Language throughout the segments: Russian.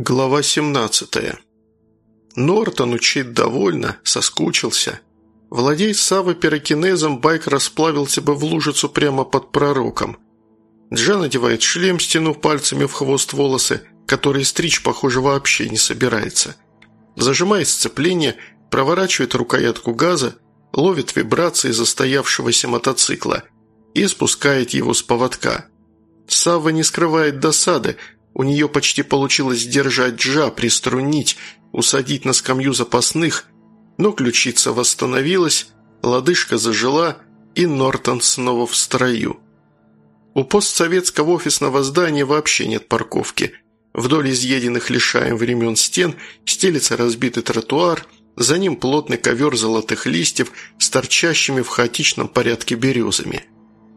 Глава 17. Нортон учит довольно, соскучился. Владей Савы пирокинезом, байк расплавился бы в лужицу прямо под пророком. Джа надевает шлем, стянув пальцами в хвост волосы, который стричь, похоже, вообще не собирается. Зажимает сцепление, проворачивает рукоятку газа, ловит вибрации застоявшегося мотоцикла и спускает его с поводка. Савва не скрывает досады – у нее почти получилось сдержать Джа, приструнить, усадить на скамью запасных, но ключица восстановилась, лодыжка зажила, и Нортон снова в строю. У постсоветского офисного здания вообще нет парковки. Вдоль изъеденных лишаем времен стен стелится разбитый тротуар, за ним плотный ковер золотых листьев с торчащими в хаотичном порядке березами.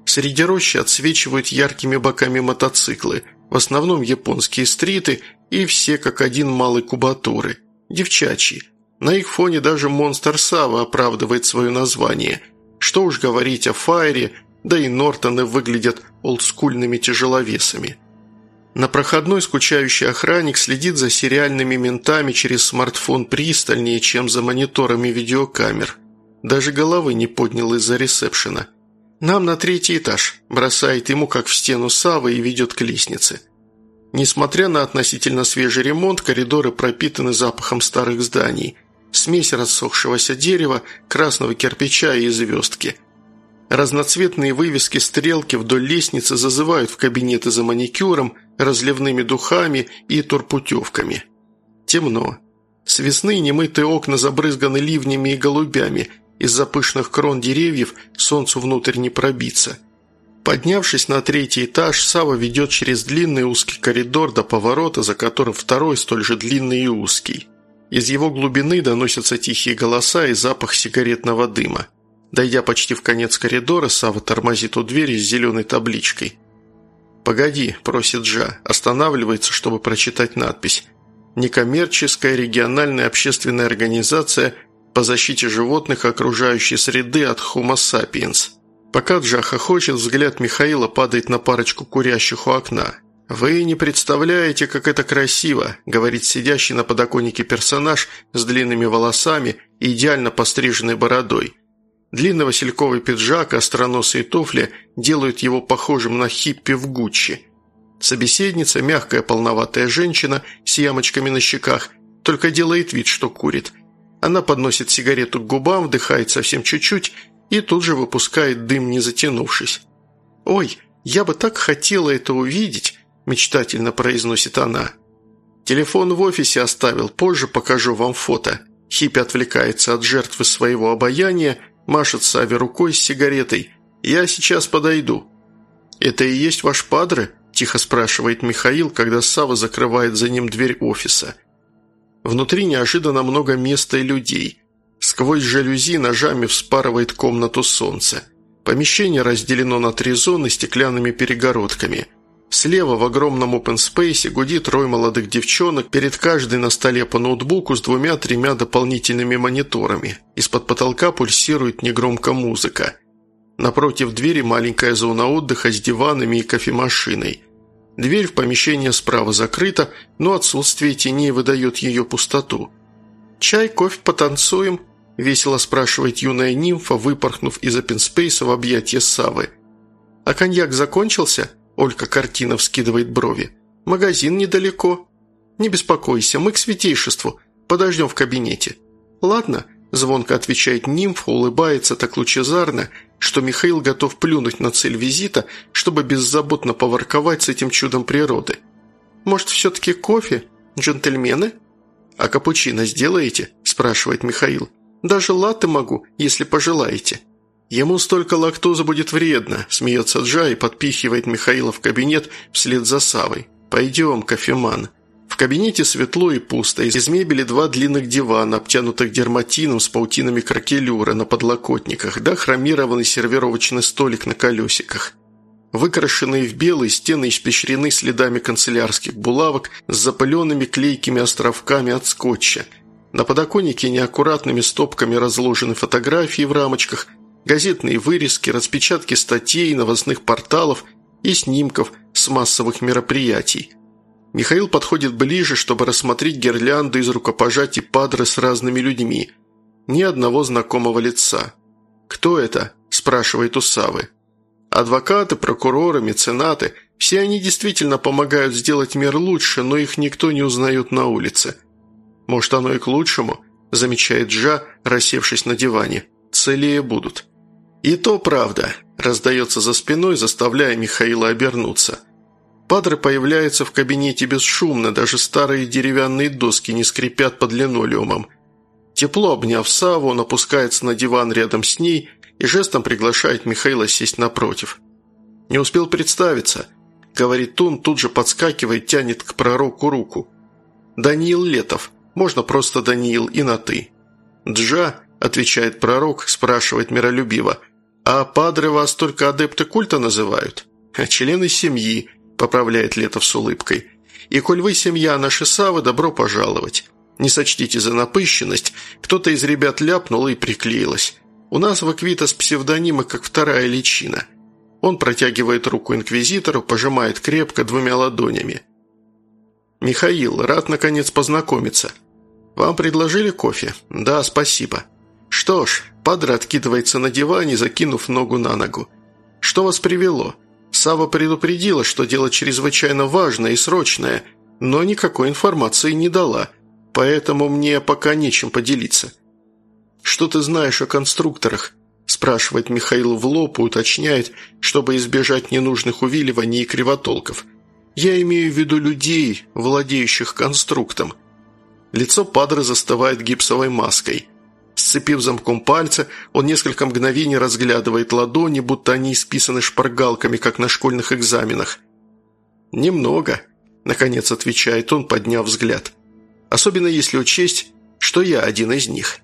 Среди рощи отсвечивают яркими боками мотоциклы – в основном японские стриты и все как один малой кубатуры. Девчачьи. На их фоне даже Монстр Сава оправдывает свое название. Что уж говорить о Файре, да и Нортоны выглядят олдскульными тяжеловесами. На проходной скучающий охранник следит за сериальными ментами через смартфон пристальнее, чем за мониторами видеокамер. Даже головы не поднял из-за ресепшена – «Нам на третий этаж», – бросает ему как в стену Савы и ведет к лестнице. Несмотря на относительно свежий ремонт, коридоры пропитаны запахом старых зданий. Смесь рассохшегося дерева, красного кирпича и звездки. Разноцветные вывески стрелки вдоль лестницы зазывают в кабинеты за маникюром, разливными духами и турпутевками. Темно. С весны немытые окна забрызганы ливнями и голубями – из-за пышных крон деревьев солнцу внутрь не пробиться. Поднявшись на третий этаж, Сава ведет через длинный узкий коридор до поворота, за которым второй столь же длинный и узкий. Из его глубины доносятся тихие голоса и запах сигаретного дыма. Дойдя почти в конец коридора, Сава тормозит у двери с зеленой табличкой. «Погоди», – просит Джа, останавливается, чтобы прочитать надпись. «Некоммерческая региональная общественная организация по защите животных окружающей среды от Homo sapiens. Пока Джаха хочет, взгляд Михаила падает на парочку курящих у окна. «Вы не представляете, как это красиво», – говорит сидящий на подоконнике персонаж с длинными волосами и идеально постриженной бородой. Длинный васильковый пиджак остроносые туфли делают его похожим на хиппи в Гуччи. Собеседница – мягкая полноватая женщина с ямочками на щеках, только делает вид, что курит – она подносит сигарету к губам, вдыхает совсем чуть-чуть и тут же выпускает дым, не затянувшись. «Ой, я бы так хотела это увидеть», – мечтательно произносит она. «Телефон в офисе оставил, позже покажу вам фото». Хиппи отвлекается от жертвы своего обаяния, машет Саве рукой с сигаретой. «Я сейчас подойду». «Это и есть ваш падре?» – тихо спрашивает Михаил, когда Сава закрывает за ним дверь офиса – Внутри неожиданно много места и людей. Сквозь жалюзи ножами вспарывает комнату солнце. Помещение разделено на три зоны стеклянными перегородками. Слева в огромном space гудит рой молодых девчонок, перед каждой на столе по ноутбуку с двумя-тремя дополнительными мониторами. Из-под потолка пульсирует негромко музыка. Напротив двери маленькая зона отдыха с диванами и кофемашиной – Дверь в помещение справа закрыта, но отсутствие теней выдает ее пустоту. «Чай, кофе, потанцуем?» – весело спрашивает юная нимфа, выпорхнув из опенспейса в объятия Савы. «А коньяк закончился?» – Олька картина вскидывает брови. «Магазин недалеко». «Не беспокойся, мы к святейшеству. Подождем в кабинете». «Ладно», – звонко отвечает нимфа, улыбается так лучезарно – что Михаил готов плюнуть на цель визита, чтобы беззаботно поворковать с этим чудом природы. «Может, все-таки кофе? Джентльмены?» «А капучино сделаете?» – спрашивает Михаил. «Даже латте могу, если пожелаете». «Ему столько лактозы будет вредно», – смеется Джа и подпихивает Михаила в кабинет вслед за Савой. «Пойдем, кофеман». В кабинете светло и пусто. Из мебели два длинных дивана, обтянутых дерматином с паутинами кракелюра на подлокотниках, да хромированный сервировочный столик на колесиках. Выкрашенные в белый стены испещрены следами канцелярских булавок с запыленными клейкими островками от скотча. На подоконнике неаккуратными стопками разложены фотографии в рамочках, газетные вырезки, распечатки статей, новостных порталов и снимков с массовых мероприятий – Михаил подходит ближе, чтобы рассмотреть гирлянду из рукопожатий падры с разными людьми. Ни одного знакомого лица. «Кто это?» – спрашивает у Савы. Адвокаты, прокуроры, меценаты – все они действительно помогают сделать мир лучше, но их никто не узнает на улице. Может, оно и к лучшему, замечает Джа, рассевшись на диване. Целее будут. И то правда, раздается за спиной, заставляя Михаила обернуться. Падре появляется в кабинете бесшумно, даже старые деревянные доски не скрипят под линолеумом. Тепло обняв Саву, он опускается на диван рядом с ней и жестом приглашает Михаила сесть напротив. Не успел представиться –– говорит он, тут же подскакивает, тянет к пророку руку. «Даниил Летов. Можно просто Даниил и на «ты». «Джа», – отвечает пророк, спрашивает миролюбиво, «а падры вас только адепты культа называют?» «Члены семьи», – поправляет Летов с улыбкой. «И коль вы семья наши Савы, добро пожаловать. Не сочтите за напыщенность, кто-то из ребят ляпнул и приклеилась. У нас в Эквитас псевдонимы, как вторая личина. Он протягивает руку инквизитору, пожимает крепко двумя ладонями. «Михаил, рад наконец познакомиться. Вам предложили кофе?» «Да, спасибо». «Что ж», – Падре откидывается на диване, закинув ногу на ногу. «Что вас привело?» Сава предупредила, что дело чрезвычайно важное и срочное, но никакой информации не дала, поэтому мне пока нечем поделиться. «Что ты знаешь о конструкторах?» спрашивает Михаил в лоб и уточняет, чтобы избежать ненужных увиливаний и кривотолков. «Я имею в виду людей, владеющих конструктом». Лицо Падре застывает гипсовой маской. Сцепив замком пальца, он несколько мгновений разглядывает ладони, будто они исписаны шпаргалками, как на школьных экзаменах. «Немного», – наконец отвечает он, подняв взгляд. «Особенно если учесть, что я один из них».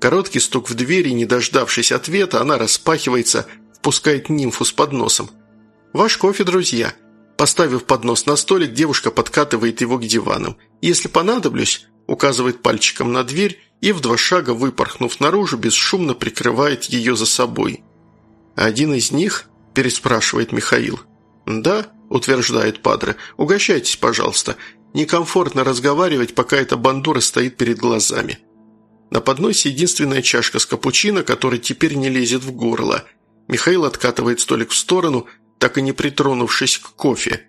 Короткий стук в дверь и, не дождавшись ответа, она распахивается, впускает нимфу с подносом. «Ваш кофе, друзья». Поставив поднос на столик, девушка подкатывает его к дивану. «Если понадоблюсь», указывает пальчиком на дверь и в два шага, выпорхнув наружу, бесшумно прикрывает ее за собой. «Один из них?» – переспрашивает Михаил. «Да», – утверждает Падре, – «угощайтесь, пожалуйста. Некомфортно разговаривать, пока эта бандура стоит перед глазами». На подносе единственная чашка с капучино, который теперь не лезет в горло. Михаил откатывает столик в сторону, так и не притронувшись к кофе.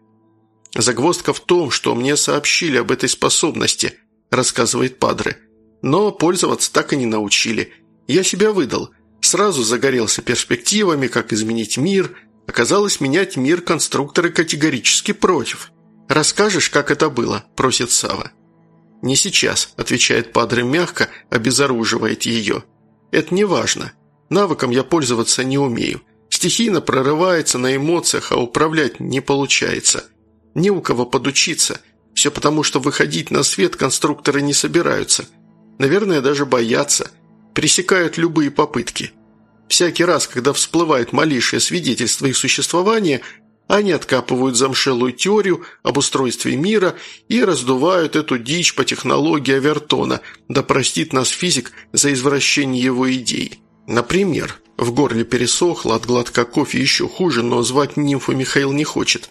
«Загвоздка в том, что мне сообщили об этой способности», – рассказывает Падре. «Но пользоваться так и не научили. Я себя выдал. Сразу загорелся перспективами, как изменить мир. Оказалось, менять мир конструкторы категорически против. «Расскажешь, как это было?» – просит Сава. «Не сейчас», – отвечает Падре мягко, обезоруживает ее. «Это не важно. Навыком я пользоваться не умею. Стихийно прорывается на эмоциях, а управлять не получается. Не у кого подучиться. Все потому, что выходить на свет конструкторы не собираются. Наверное, даже боятся. Пресекают любые попытки». Всякий раз, когда всплывает малейшее свидетельство их существования, они откапывают замшелую теорию об устройстве мира и раздувают эту дичь по технологии Авертона, да простит нас физик за извращение его идей. Например, в горле пересохло, от глотка кофе еще хуже, но звать нимфу Михаил не хочет.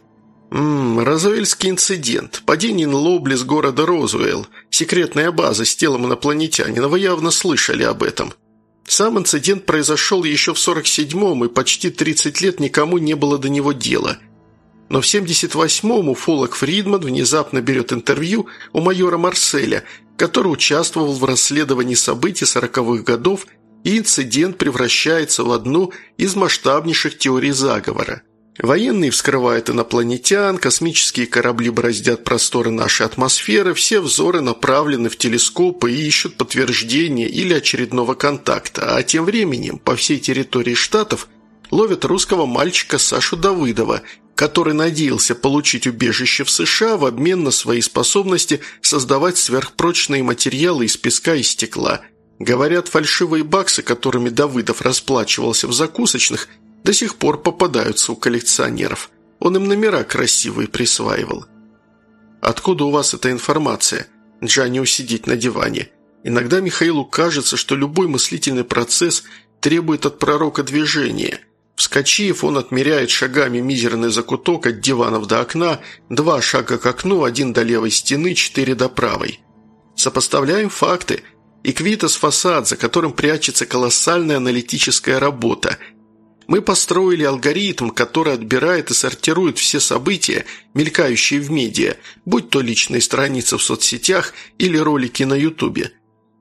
Ммм, Розуэльский инцидент. Падение Лобли с города Розуэлл. Секретная база с телом инопланетянина. Вы явно слышали об этом. Сам инцидент произошел еще в 47-м, и почти 30 лет никому не было до него дела. Но в 78-м уфолог Фридман внезапно берет интервью у майора Марселя, который участвовал в расследовании событий 40-х годов, и инцидент превращается в одну из масштабнейших теорий заговора – Военные вскрывают инопланетян, космические корабли бороздят просторы нашей атмосферы, все взоры направлены в телескопы и ищут подтверждения или очередного контакта, а тем временем по всей территории штатов ловят русского мальчика Сашу Давыдова, который надеялся получить убежище в США в обмен на свои способности создавать сверхпрочные материалы из песка и стекла. Говорят, фальшивые баксы, которыми Давыдов расплачивался в закусочных – до сих пор попадаются у коллекционеров. Он им номера красивые присваивал. Откуда у вас эта информация? Джанни усидеть на диване. Иногда Михаилу кажется, что любой мыслительный процесс требует от пророка движения. Вскочив, он отмеряет шагами мизерный закуток от диванов до окна, два шага к окну, один до левой стены, четыре до правой. Сопоставляем факты. Эквитас – фасад, за которым прячется колоссальная аналитическая работа. Мы построили алгоритм, который отбирает и сортирует все события, мелькающие в медиа, будь то личные страницы в соцсетях или ролики на ютубе.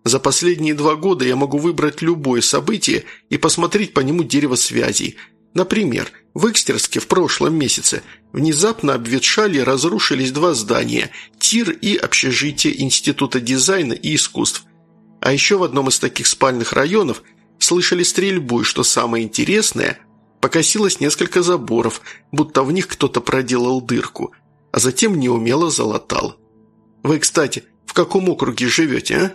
За последние два года я могу выбрать любое событие и посмотреть по нему дерево связей. Например, в Экстерске в прошлом месяце внезапно обветшали и разрушились два здания – ТИР и общежитие Института дизайна и искусств. А еще в одном из таких спальных районов слышали стрельбу, и, что самое интересное, покосилось несколько заборов, будто в них кто-то проделал дырку, а затем неумело залатал. «Вы, кстати, в каком округе живете, а?»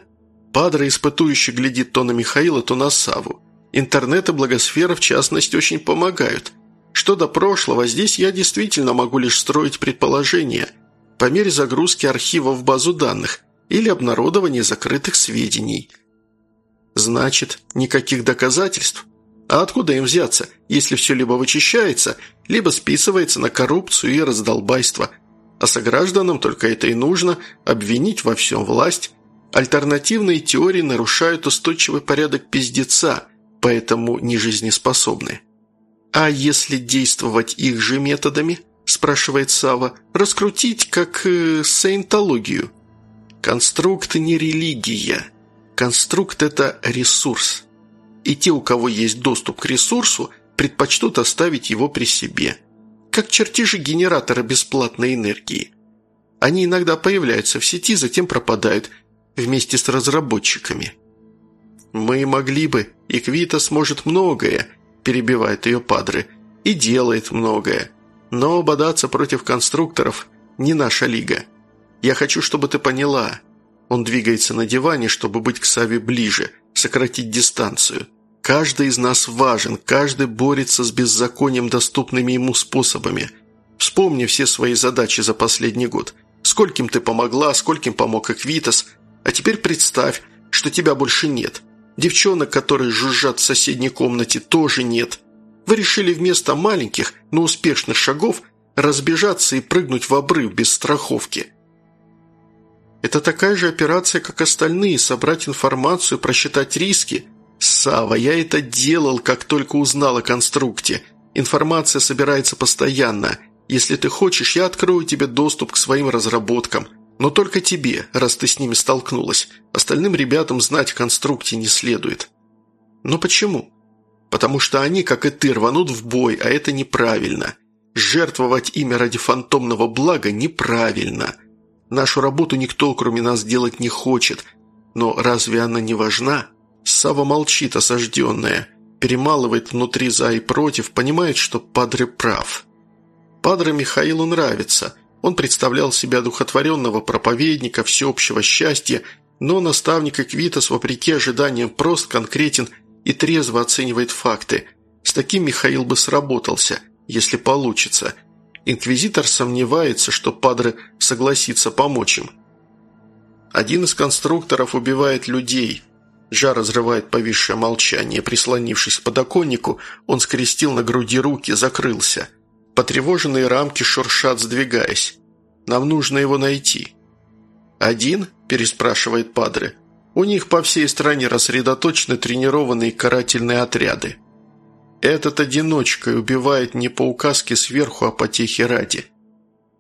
Падре испытующий глядит то на Михаила, то на Саву. Интернет и благосфера, в частности, очень помогают. Что до прошлого, здесь я действительно могу лишь строить предположения по мере загрузки архива в базу данных или обнародования закрытых сведений. Значит, никаких доказательств? А откуда им взяться, если все либо вычищается, либо списывается на коррупцию и раздолбайство? А согражданам только это и нужно – обвинить во всем власть, Альтернативные теории нарушают устойчивый порядок пиздеца, поэтому не жизнеспособны. «А если действовать их же методами?» – спрашивает Сава. «Раскрутить, как э, саентологию». Конструкт не религия. Конструкт – это ресурс. И те, у кого есть доступ к ресурсу, предпочтут оставить его при себе. Как чертежи генератора бесплатной энергии. Они иногда появляются в сети, затем пропадают – вместе с разработчиками. «Мы могли бы, и Квита сможет многое», – перебивает ее Падре, – «и делает многое. Но бодаться против конструкторов – не наша лига. Я хочу, чтобы ты поняла». Он двигается на диване, чтобы быть к Саве ближе, сократить дистанцию. Каждый из нас важен, каждый борется с беззаконием доступными ему способами. Вспомни все свои задачи за последний год. Скольким ты помогла, скольким помог Эквитас, а теперь представь, что тебя больше нет. Девчонок, которые жужжат в соседней комнате, тоже нет. Вы решили вместо маленьких, но успешных шагов разбежаться и прыгнуть в обрыв без страховки. Это такая же операция, как остальные, собрать информацию, просчитать риски. Сава, я это делал, как только узнал о конструкте. Информация собирается постоянно. Если ты хочешь, я открою тебе доступ к своим разработкам. Но только тебе, раз ты с ними столкнулась. Остальным ребятам знать о конструкте не следует. Но почему? Потому что они, как и ты, рванут в бой, а это неправильно. Жертвовать имя ради фантомного блага неправильно. Нашу работу никто, кроме нас, делать не хочет. Но разве она не важна? Сава молчит, осажденная. Перемалывает внутри за и против, понимает, что Падре прав. Падре Михаилу нравится – он представлял себя духотворенного проповедника всеобщего счастья, но наставник Эквитас, вопреки ожиданиям, прост, конкретен и трезво оценивает факты. С таким Михаил бы сработался, если получится. Инквизитор сомневается, что Падре согласится помочь им. Один из конструкторов убивает людей. Жар разрывает повисшее молчание. Прислонившись к подоконнику, он скрестил на груди руки, закрылся – Потревоженные рамки шуршат, сдвигаясь. Нам нужно его найти». «Один?» – переспрашивает Падре. «У них по всей стране рассредоточены тренированные карательные отряды. Этот одиночка убивает не по указке сверху, а по техе ради».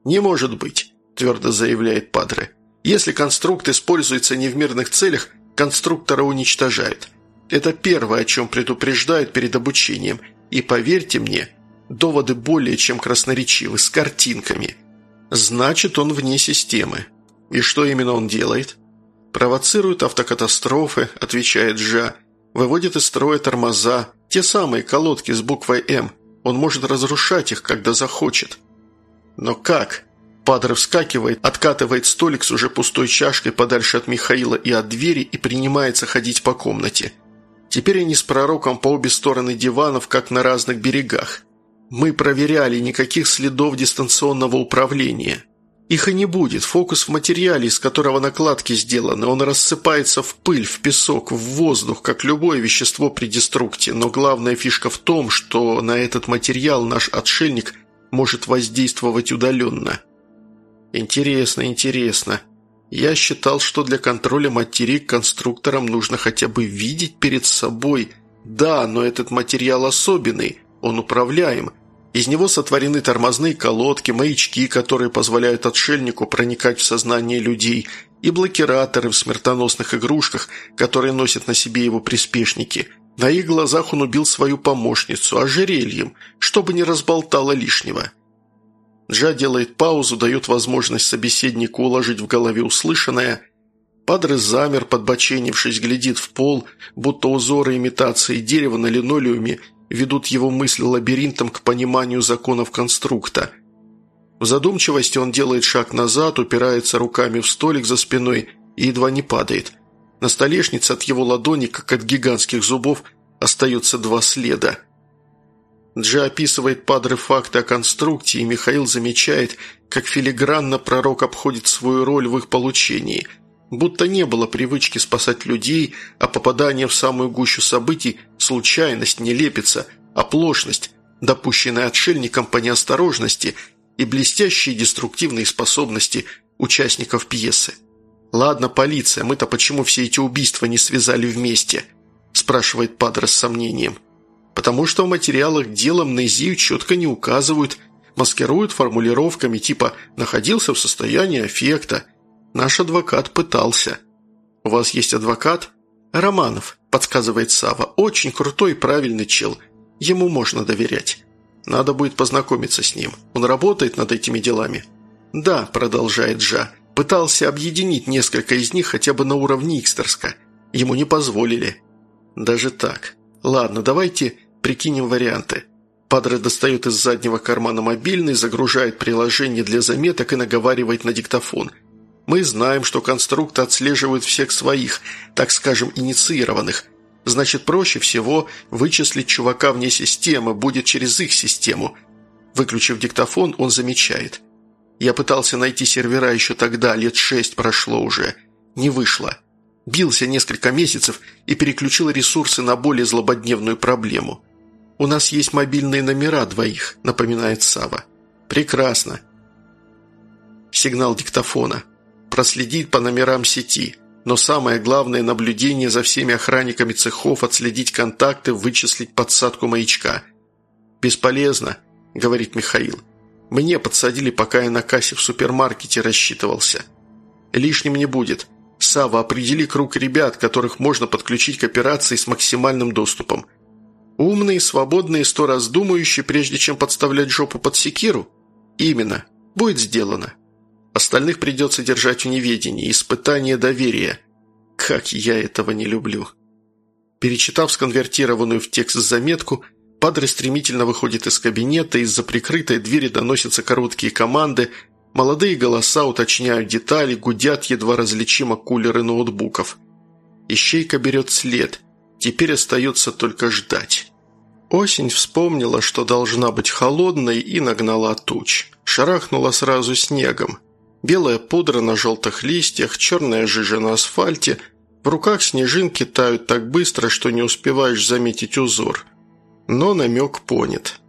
«Не может быть», – твердо заявляет Падре. «Если конструкт используется не в мирных целях, конструктора уничтожают. Это первое, о чем предупреждают перед обучением. И поверьте мне, Доводы более чем красноречивы, с картинками. Значит, он вне системы. И что именно он делает? Провоцирует автокатастрофы, отвечает Жа. Выводит из строя тормоза, те самые колодки с буквой «М». Он может разрушать их, когда захочет. Но как? Падре вскакивает, откатывает столик с уже пустой чашкой подальше от Михаила и от двери и принимается ходить по комнате. Теперь они с пророком по обе стороны диванов, как на разных берегах. Мы проверяли никаких следов дистанционного управления. Их и не будет. Фокус в материале, из которого накладки сделаны. Он рассыпается в пыль, в песок, в воздух, как любое вещество при деструкте. Но главная фишка в том, что на этот материал наш отшельник может воздействовать удаленно. Интересно, интересно. Я считал, что для контроля материи конструкторам нужно хотя бы видеть перед собой. Да, но этот материал особенный, он управляем – из него сотворены тормозные колодки, маячки, которые позволяют отшельнику проникать в сознание людей, и блокираторы в смертоносных игрушках, которые носят на себе его приспешники. На их глазах он убил свою помощницу ожерельем, чтобы не разболтало лишнего. Джа делает паузу, дает возможность собеседнику уложить в голове услышанное. Падре замер, подбоченившись, глядит в пол, будто узоры имитации дерева на линолеуме ведут его мысли лабиринтом к пониманию законов конструкта. В задумчивости он делает шаг назад, упирается руками в столик за спиной и едва не падает. На столешнице от его ладони, как от гигантских зубов, остаются два следа. Джи описывает падры факты о конструкте, и Михаил замечает, как филигранно пророк обходит свою роль в их получении – Будто не было привычки спасать людей, а попадание в самую гущу событий – случайность, нелепица, оплошность, допущенная отшельником по неосторожности и блестящие деструктивные способности участников пьесы. «Ладно, полиция, мы-то почему все эти убийства не связали вместе?» – спрашивает Падре с сомнением. «Потому что в материалах дела амнезию четко не указывают, маскируют формулировками типа «находился в состоянии аффекта», Наш адвокат пытался. У вас есть адвокат? Романов, подсказывает Сава. Очень крутой и правильный чел. Ему можно доверять. Надо будет познакомиться с ним. Он работает над этими делами. Да, продолжает Джа. Пытался объединить несколько из них хотя бы на уровне Икстерска. Ему не позволили. Даже так. Ладно, давайте прикинем варианты. Падре достает из заднего кармана мобильный, загружает приложение для заметок и наговаривает на диктофон – мы знаем, что конструкты отслеживают всех своих, так скажем, инициированных. Значит, проще всего вычислить чувака вне системы, будет через их систему. Выключив диктофон, он замечает. Я пытался найти сервера еще тогда, лет шесть прошло уже. Не вышло. Бился несколько месяцев и переключил ресурсы на более злободневную проблему. «У нас есть мобильные номера двоих», — напоминает Сава. «Прекрасно». Сигнал диктофона проследить по номерам сети. Но самое главное – наблюдение за всеми охранниками цехов, отследить контакты, вычислить подсадку маячка. «Бесполезно», – говорит Михаил. «Мне подсадили, пока я на кассе в супермаркете рассчитывался. Лишним не будет. Сава, определи круг ребят, которых можно подключить к операции с максимальным доступом. Умные, свободные, сто раз думающие, прежде чем подставлять жопу под секиру? Именно. Будет сделано». Остальных придется держать в неведении, испытание доверия. Как я этого не люблю. Перечитав сконвертированную в текст заметку, Падре стремительно выходит из кабинета, из-за прикрытой двери доносятся короткие команды, молодые голоса уточняют детали, гудят едва различимо кулеры ноутбуков. Ищейка берет след, теперь остается только ждать. Осень вспомнила, что должна быть холодной, и нагнала туч. Шарахнула сразу снегом. Белая пудра на желтых листьях, черная жижа на асфальте. В руках снежинки тают так быстро, что не успеваешь заметить узор. Но намек понят.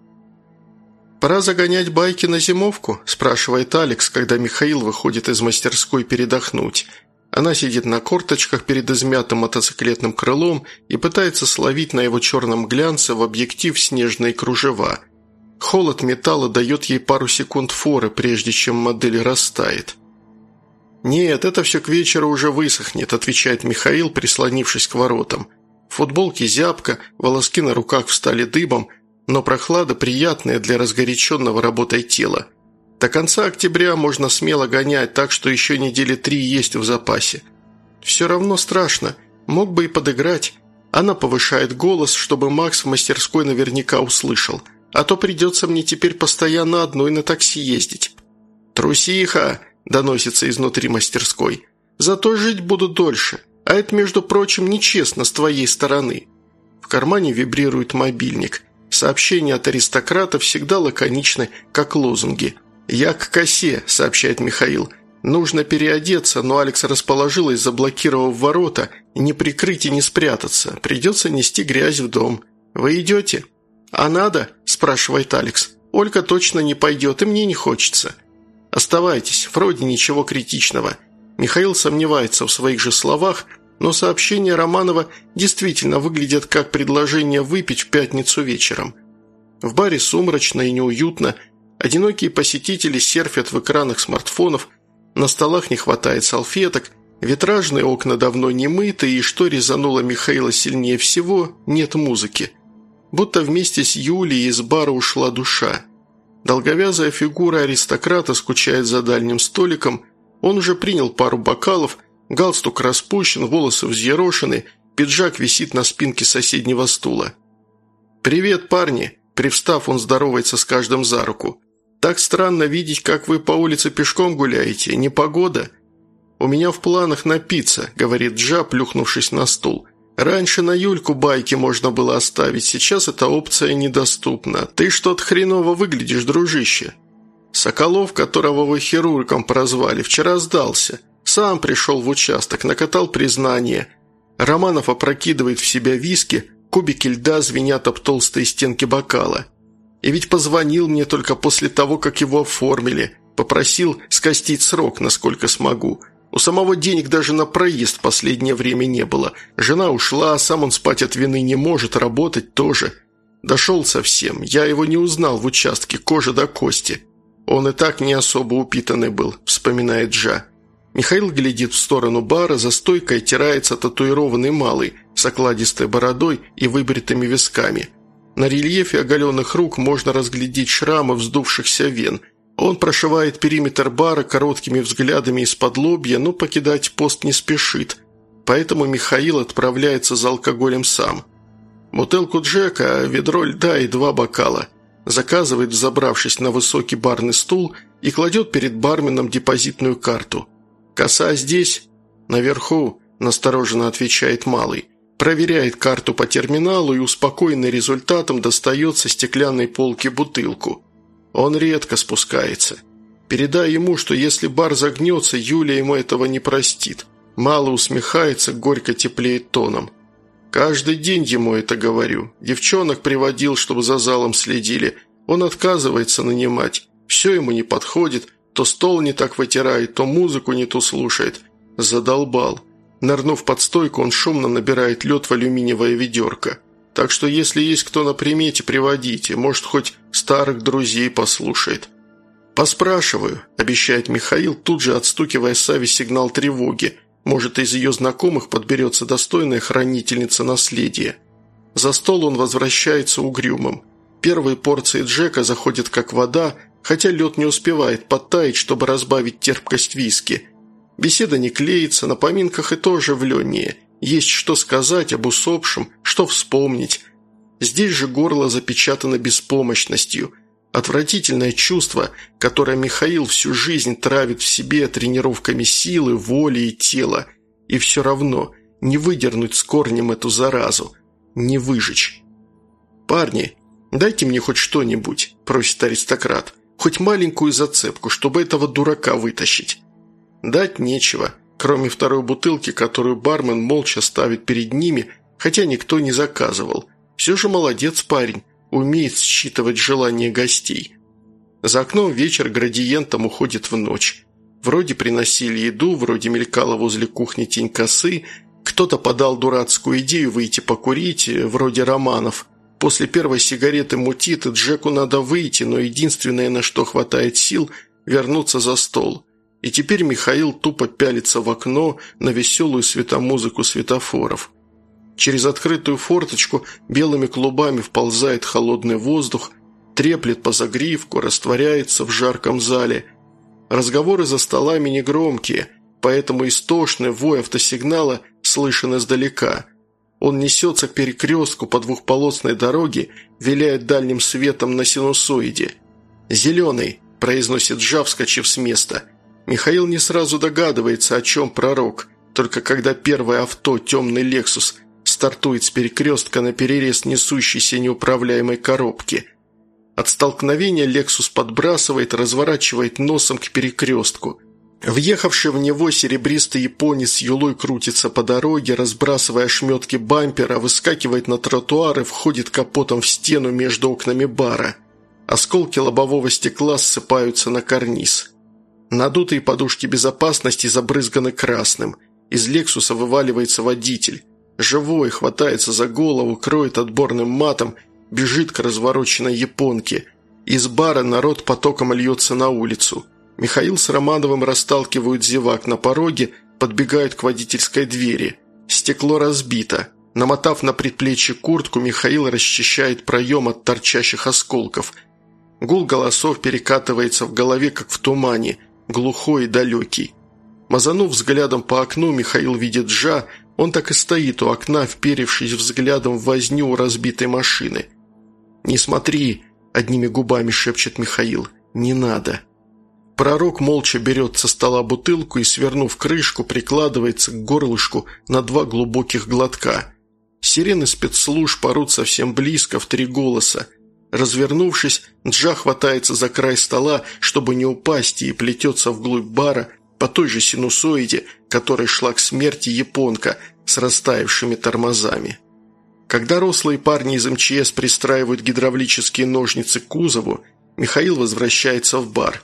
«Пора загонять байки на зимовку?» – спрашивает Алекс, когда Михаил выходит из мастерской передохнуть. Она сидит на корточках перед измятым мотоциклетным крылом и пытается словить на его черном глянце в объектив снежные кружева – Холод металла дает ей пару секунд форы, прежде чем модель растает. «Нет, это все к вечеру уже высохнет», – отвечает Михаил, прислонившись к воротам. Футболки зябко, волоски на руках встали дыбом, но прохлада приятная для разгоряченного работой тела. До конца октября можно смело гонять, так что еще недели три есть в запасе. Все равно страшно, мог бы и подыграть. Она повышает голос, чтобы Макс в мастерской наверняка услышал – а то придется мне теперь постоянно одной на такси ездить». «Трусиха!» – доносится изнутри мастерской. «Зато жить буду дольше, а это, между прочим, нечестно с твоей стороны». В кармане вибрирует мобильник. Сообщения от аристократа всегда лаконичны, как лозунги. «Я к косе», – сообщает Михаил. «Нужно переодеться, но Алекс расположилась, заблокировав ворота, не прикрыть и не спрятаться. Придется нести грязь в дом. Вы идете?» «А надо?» – спрашивает Алекс. «Ольга точно не пойдет, и мне не хочется». «Оставайтесь, вроде ничего критичного». Михаил сомневается в своих же словах, но сообщения Романова действительно выглядят как предложение выпить в пятницу вечером. В баре сумрачно и неуютно, одинокие посетители серфят в экранах смартфонов, на столах не хватает салфеток, витражные окна давно не мыты, и что резануло Михаила сильнее всего – нет музыки. Будто вместе с Юлией из бара ушла душа. Долговязая фигура аристократа скучает за дальним столиком, он уже принял пару бокалов, галстук распущен, волосы взъерошены, пиджак висит на спинке соседнего стула. «Привет, парни!» Привстав, он здоровается с каждым за руку. «Так странно видеть, как вы по улице пешком гуляете. Непогода?» «У меня в планах напиться», — говорит Джа, плюхнувшись на стул. Раньше на Юльку байки можно было оставить, сейчас эта опция недоступна. Ты что-то хреново выглядишь, дружище». Соколов, которого вы хирургом прозвали, вчера сдался. Сам пришел в участок, накатал признание. Романов опрокидывает в себя виски, кубики льда звенят об толстые стенки бокала. И ведь позвонил мне только после того, как его оформили. Попросил скостить срок, насколько смогу. У самого денег даже на проезд последнее время не было. Жена ушла, а сам он спать от вины не может, работать тоже. Дошел совсем. Я его не узнал в участке, кожа до кости. Он и так не особо упитанный был, вспоминает Джа. Михаил глядит в сторону бара, за стойкой тирается татуированный малый, с окладистой бородой и выбритыми висками. На рельефе оголенных рук можно разглядеть шрамы вздувшихся вен – он прошивает периметр бара короткими взглядами из-под лобья, но покидать пост не спешит. Поэтому Михаил отправляется за алкоголем сам. Бутылку Джека, ведро льда и два бокала. Заказывает, забравшись на высокий барный стул, и кладет перед барменом депозитную карту. «Коса здесь?» «Наверху», – настороженно отвечает малый. Проверяет карту по терминалу и, успокоенный результатом, достает со стеклянной полки бутылку – он редко спускается. Передай ему, что если бар загнется, Юля ему этого не простит. Мало усмехается, горько теплеет тоном. Каждый день ему это говорю. Девчонок приводил, чтобы за залом следили. Он отказывается нанимать. Все ему не подходит. То стол не так вытирает, то музыку не ту слушает. Задолбал. Нырнув под стойку, он шумно набирает лед в алюминиевое ведерко. Так что если есть кто на примете, приводите. Может, хоть старых друзей послушает». «Поспрашиваю», – обещает Михаил, тут же отстукивая Саве сигнал тревоги. Может, из ее знакомых подберется достойная хранительница наследия. За стол он возвращается угрюмым. Первые порции Джека заходят как вода, хотя лед не успевает подтаять, чтобы разбавить терпкость виски. Беседа не клеится, на поминках и то оживленнее – есть что сказать об усопшем, что вспомнить. Здесь же горло запечатано беспомощностью. Отвратительное чувство, которое Михаил всю жизнь травит в себе тренировками силы, воли и тела. И все равно не выдернуть с корнем эту заразу, не выжечь. «Парни, дайте мне хоть что-нибудь», – просит аристократ. «Хоть маленькую зацепку, чтобы этого дурака вытащить». Дать нечего – кроме второй бутылки, которую бармен молча ставит перед ними, хотя никто не заказывал. Все же молодец парень, умеет считывать желания гостей. За окном вечер градиентом уходит в ночь. Вроде приносили еду, вроде мелькала возле кухни тень косы, кто-то подал дурацкую идею выйти покурить, вроде романов. После первой сигареты мутит, и Джеку надо выйти, но единственное, на что хватает сил – вернуться за стол. И теперь Михаил тупо пялится в окно на веселую светомузыку светофоров. Через открытую форточку белыми клубами вползает холодный воздух, треплет по загривку, растворяется в жарком зале. Разговоры за столами негромкие, поэтому истошный вой автосигнала слышен издалека. Он несется к перекрестку по двухполосной дороге, виляет дальним светом на синусоиде. «Зеленый», – произносит Жа, вскочив с места – Михаил не сразу догадывается, о чем пророк, только когда первое авто, темный «Лексус», стартует с перекрестка на перерез несущейся неуправляемой коробки. От столкновения «Лексус» подбрасывает, разворачивает носом к перекрестку. Въехавший в него серебристый японец юлой крутится по дороге, разбрасывая ошметки бампера, выскакивает на тротуар и входит капотом в стену между окнами бара. Осколки лобового стекла ссыпаются на карниз. Надутые подушки безопасности забрызганы красным. Из «Лексуса» вываливается водитель. Живой, хватается за голову, кроет отборным матом, бежит к развороченной японке. Из бара народ потоком льется на улицу. Михаил с Романовым расталкивают зевак на пороге, подбегают к водительской двери. Стекло разбито. Намотав на предплечье куртку, Михаил расчищает проем от торчащих осколков. Гул голосов перекатывается в голове, как в тумане, глухой и далекий. Мазанув взглядом по окну, Михаил видит Жа, он так и стоит у окна, вперевшись взглядом в возню разбитой машины. «Не смотри!» – одними губами шепчет Михаил. «Не надо!» Пророк молча берет со стола бутылку и, свернув крышку, прикладывается к горлышку на два глубоких глотка. Сирены спецслужб порут совсем близко, в три голоса. Развернувшись, Джа хватается за край стола, чтобы не упасть, и плетется вглубь бара по той же синусоиде, которой шла к смерти японка с растаявшими тормозами. Когда рослые парни из МЧС пристраивают гидравлические ножницы к кузову, Михаил возвращается в бар.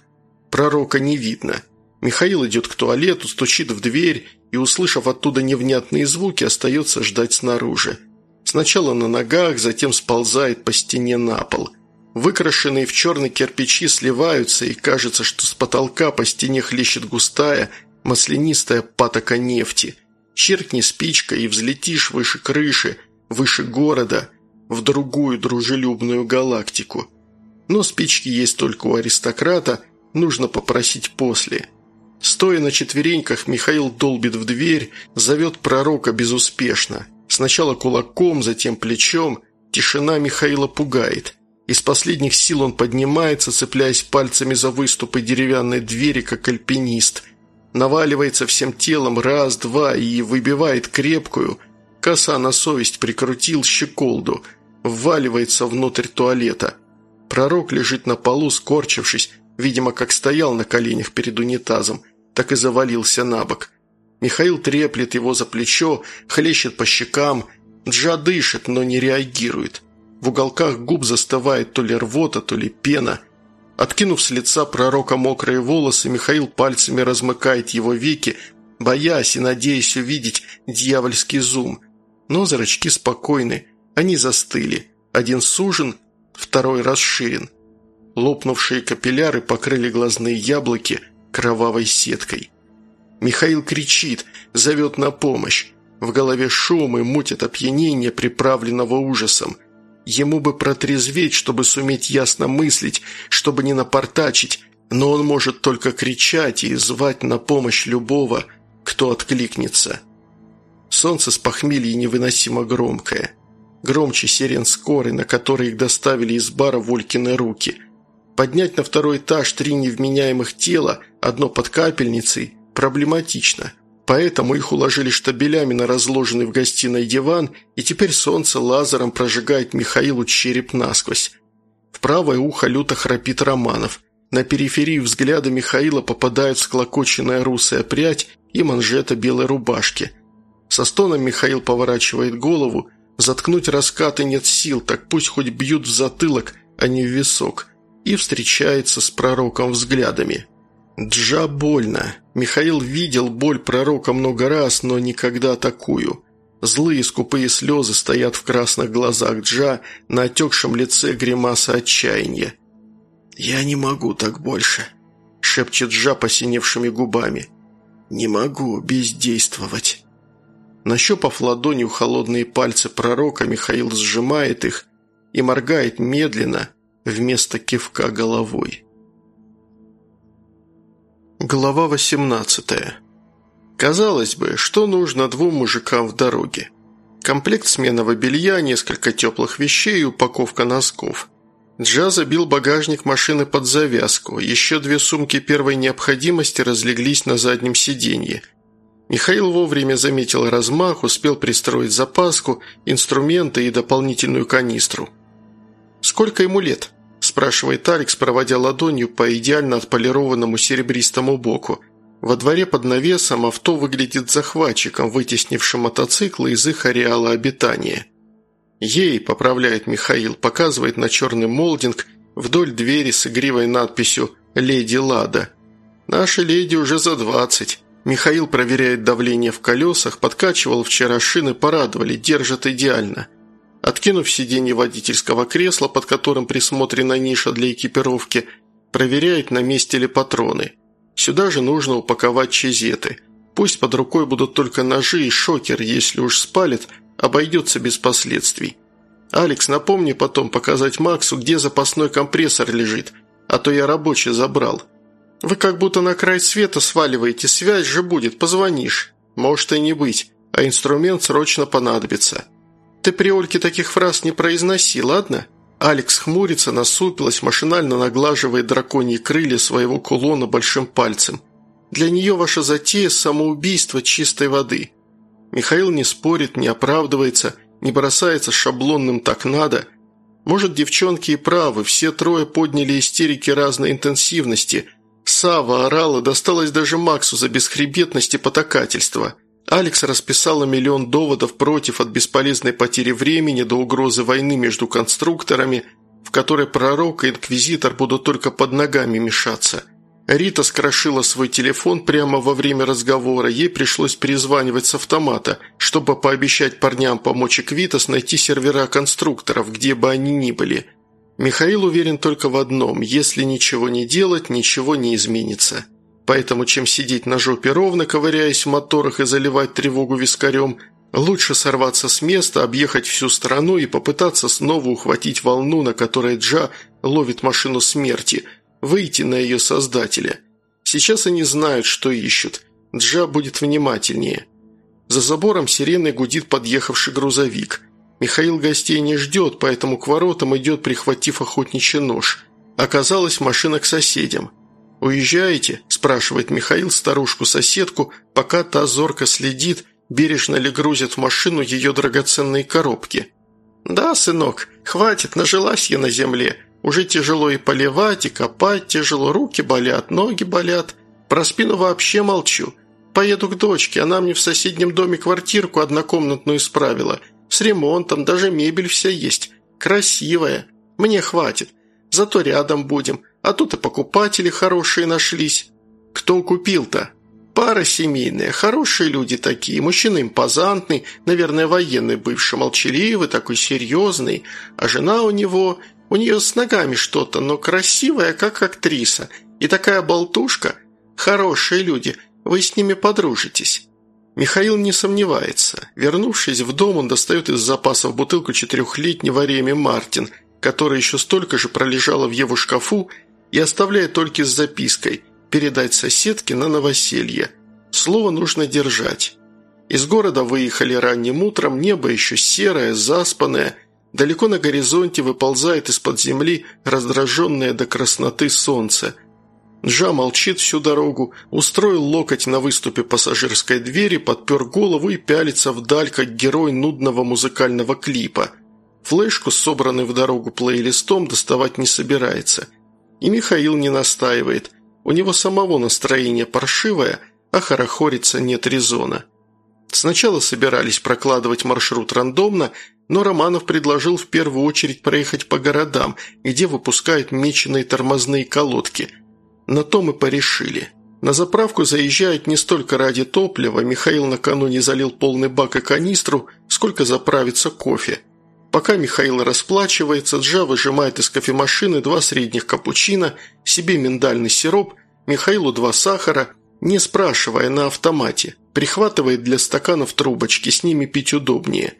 Пророка не видно. Михаил идет к туалету, стучит в дверь и, услышав оттуда невнятные звуки, остается ждать снаружи. Сначала на ногах, затем сползает по стене на пол. Выкрашенные в черный кирпичи сливаются, и кажется, что с потолка по стене хлещет густая, маслянистая патока нефти. Черкни спичкой и взлетишь выше крыши, выше города, в другую дружелюбную галактику. Но спички есть только у аристократа – Нужно попросить после. Стоя на четвереньках, Михаил долбит в дверь, зовет пророка безуспешно. Сначала кулаком, затем плечом. Тишина Михаила пугает. Из последних сил он поднимается, цепляясь пальцами за выступы деревянной двери, как альпинист. Наваливается всем телом раз, два и выбивает крепкую. Коса на совесть прикрутил щеколду. Вваливается внутрь туалета. Пророк лежит на полу, скорчившись, Видимо, как стоял на коленях перед унитазом, так и завалился на бок. Михаил треплет его за плечо, хлещет по щекам. Джа дышит, но не реагирует. В уголках губ застывает то ли рвота, то ли пена. Откинув с лица пророка мокрые волосы, Михаил пальцами размыкает его веки, боясь и надеясь увидеть дьявольский зум. Но зрачки спокойны, они застыли. Один сужен, второй расширен. Лопнувшие капилляры покрыли глазные яблоки кровавой сеткой. Михаил кричит, зовет на помощь. В голове шум и мутит опьянение, приправленного ужасом. Ему бы протрезветь, чтобы суметь ясно мыслить, чтобы не напортачить, но он может только кричать и звать на помощь любого, кто откликнется. Солнце с похмелья невыносимо громкое. Громче сирен скорой, на которой их доставили из бара Волькины руки – Поднять на второй этаж три невменяемых тела, одно под капельницей, проблематично. Поэтому их уложили штабелями на разложенный в гостиной диван, и теперь солнце лазером прожигает Михаилу череп насквозь. В правое ухо люто храпит Романов. На периферии взгляда Михаила попадают склокоченная русая прядь и манжета белой рубашки. Со стоном Михаил поворачивает голову. Заткнуть раскаты нет сил, так пусть хоть бьют в затылок, а не в висок – и встречается с пророком взглядами. Джа больно. Михаил видел боль пророка много раз, но никогда такую. Злые скупые слезы стоят в красных глазах Джа, на отекшем лице гримаса отчаяния. «Я не могу так больше», – шепчет Джа посиневшими губами. «Не могу бездействовать». Нащупав ладонью холодные пальцы пророка, Михаил сжимает их и моргает медленно – вместо кивка головой. Глава 18. Казалось бы, что нужно двум мужикам в дороге? Комплект сменного белья, несколько теплых вещей и упаковка носков. Джа забил багажник машины под завязку, еще две сумки первой необходимости разлеглись на заднем сиденье. Михаил вовремя заметил размах, успел пристроить запаску, инструменты и дополнительную канистру. «Сколько ему лет?» Спрашивает Алекс, проводя ладонью по идеально отполированному серебристому боку. Во дворе под навесом авто выглядит захватчиком, вытеснившим мотоциклы из их ареала обитания. «Ей», – поправляет Михаил, показывает на черный молдинг вдоль двери с игривой надписью «Леди Лада». «Наши леди уже за двадцать». Михаил проверяет давление в колесах, подкачивал вчера шины, порадовали, держат идеально. Откинув сиденье водительского кресла, под которым присмотрена ниша для экипировки, проверяет, на месте ли патроны. Сюда же нужно упаковать чезеты. Пусть под рукой будут только ножи и шокер, если уж спалит, обойдется без последствий. «Алекс, напомни потом показать Максу, где запасной компрессор лежит, а то я рабочий забрал». «Вы как будто на край света сваливаете, связь же будет, позвонишь». «Может и не быть, а инструмент срочно понадобится». «Ты при Ольке таких фраз не произноси, ладно?» Алекс хмурится, насупилась, машинально наглаживая драконьи крылья своего кулона большим пальцем. «Для нее ваша затея – самоубийство чистой воды». Михаил не спорит, не оправдывается, не бросается шаблонным «так надо». Может, девчонки и правы, все трое подняли истерики разной интенсивности – Сава орала, досталось даже Максу за бесхребетность и потакательство. Алекс расписала миллион доводов против от бесполезной потери времени до угрозы войны между конструкторами, в которой пророк и инквизитор будут только под ногами мешаться. Рита скрошила свой телефон прямо во время разговора, ей пришлось перезванивать с автомата, чтобы пообещать парням помочь Эквитас найти сервера конструкторов, где бы они ни были – Михаил уверен только в одном – если ничего не делать, ничего не изменится. Поэтому, чем сидеть на жопе ровно, ковыряясь в моторах и заливать тревогу вискарем, лучше сорваться с места, объехать всю страну и попытаться снова ухватить волну, на которой Джа ловит машину смерти, выйти на ее создателя. Сейчас они знают, что ищут. Джа будет внимательнее. За забором сиреной гудит подъехавший грузовик – Михаил гостей не ждет, поэтому к воротам идет, прихватив охотничий нож. Оказалось, машина к соседям. «Уезжаете?» – спрашивает Михаил старушку-соседку, пока та зорко следит, бережно ли грузит в машину ее драгоценные коробки. «Да, сынок, хватит, нажилась я на земле. Уже тяжело и поливать, и копать тяжело, руки болят, ноги болят. Про спину вообще молчу. Поеду к дочке, она мне в соседнем доме квартирку однокомнатную исправила – с ремонтом, даже мебель вся есть. Красивая. Мне хватит. Зато рядом будем. А тут и покупатели хорошие нашлись. Кто купил-то? Пара семейная, хорошие люди такие, мужчина импозантный, наверное, военный бывший, молчаливый, такой серьезный, а жена у него, у нее с ногами что-то, но красивая, как актриса, и такая болтушка. Хорошие люди, вы с ними подружитесь. Михаил не сомневается. Вернувшись в дом, он достает из запасов бутылку четырехлетнего Реми Мартин, которая еще столько же пролежала в его шкафу, и оставляет только с запиской «Передать соседке на новоселье». Слово нужно держать. Из города выехали ранним утром, небо еще серое, заспанное, далеко на горизонте выползает из-под земли раздраженное до красноты солнце – Джа молчит всю дорогу, устроил локоть на выступе пассажирской двери, подпер голову и пялится вдаль, как герой нудного музыкального клипа. Флешку, собранный в дорогу плейлистом, доставать не собирается. И Михаил не настаивает. У него самого настроение паршивое, а хорохориться нет резона. Сначала собирались прокладывать маршрут рандомно, но Романов предложил в первую очередь проехать по городам, где выпускают меченые тормозные колодки – на то мы порешили. На заправку заезжают не столько ради топлива, Михаил накануне залил полный бак и канистру, сколько заправиться кофе. Пока Михаил расплачивается, Джа выжимает из кофемашины два средних капучино, себе миндальный сироп, Михаилу два сахара, не спрашивая на автомате. Прихватывает для стаканов трубочки, с ними пить удобнее.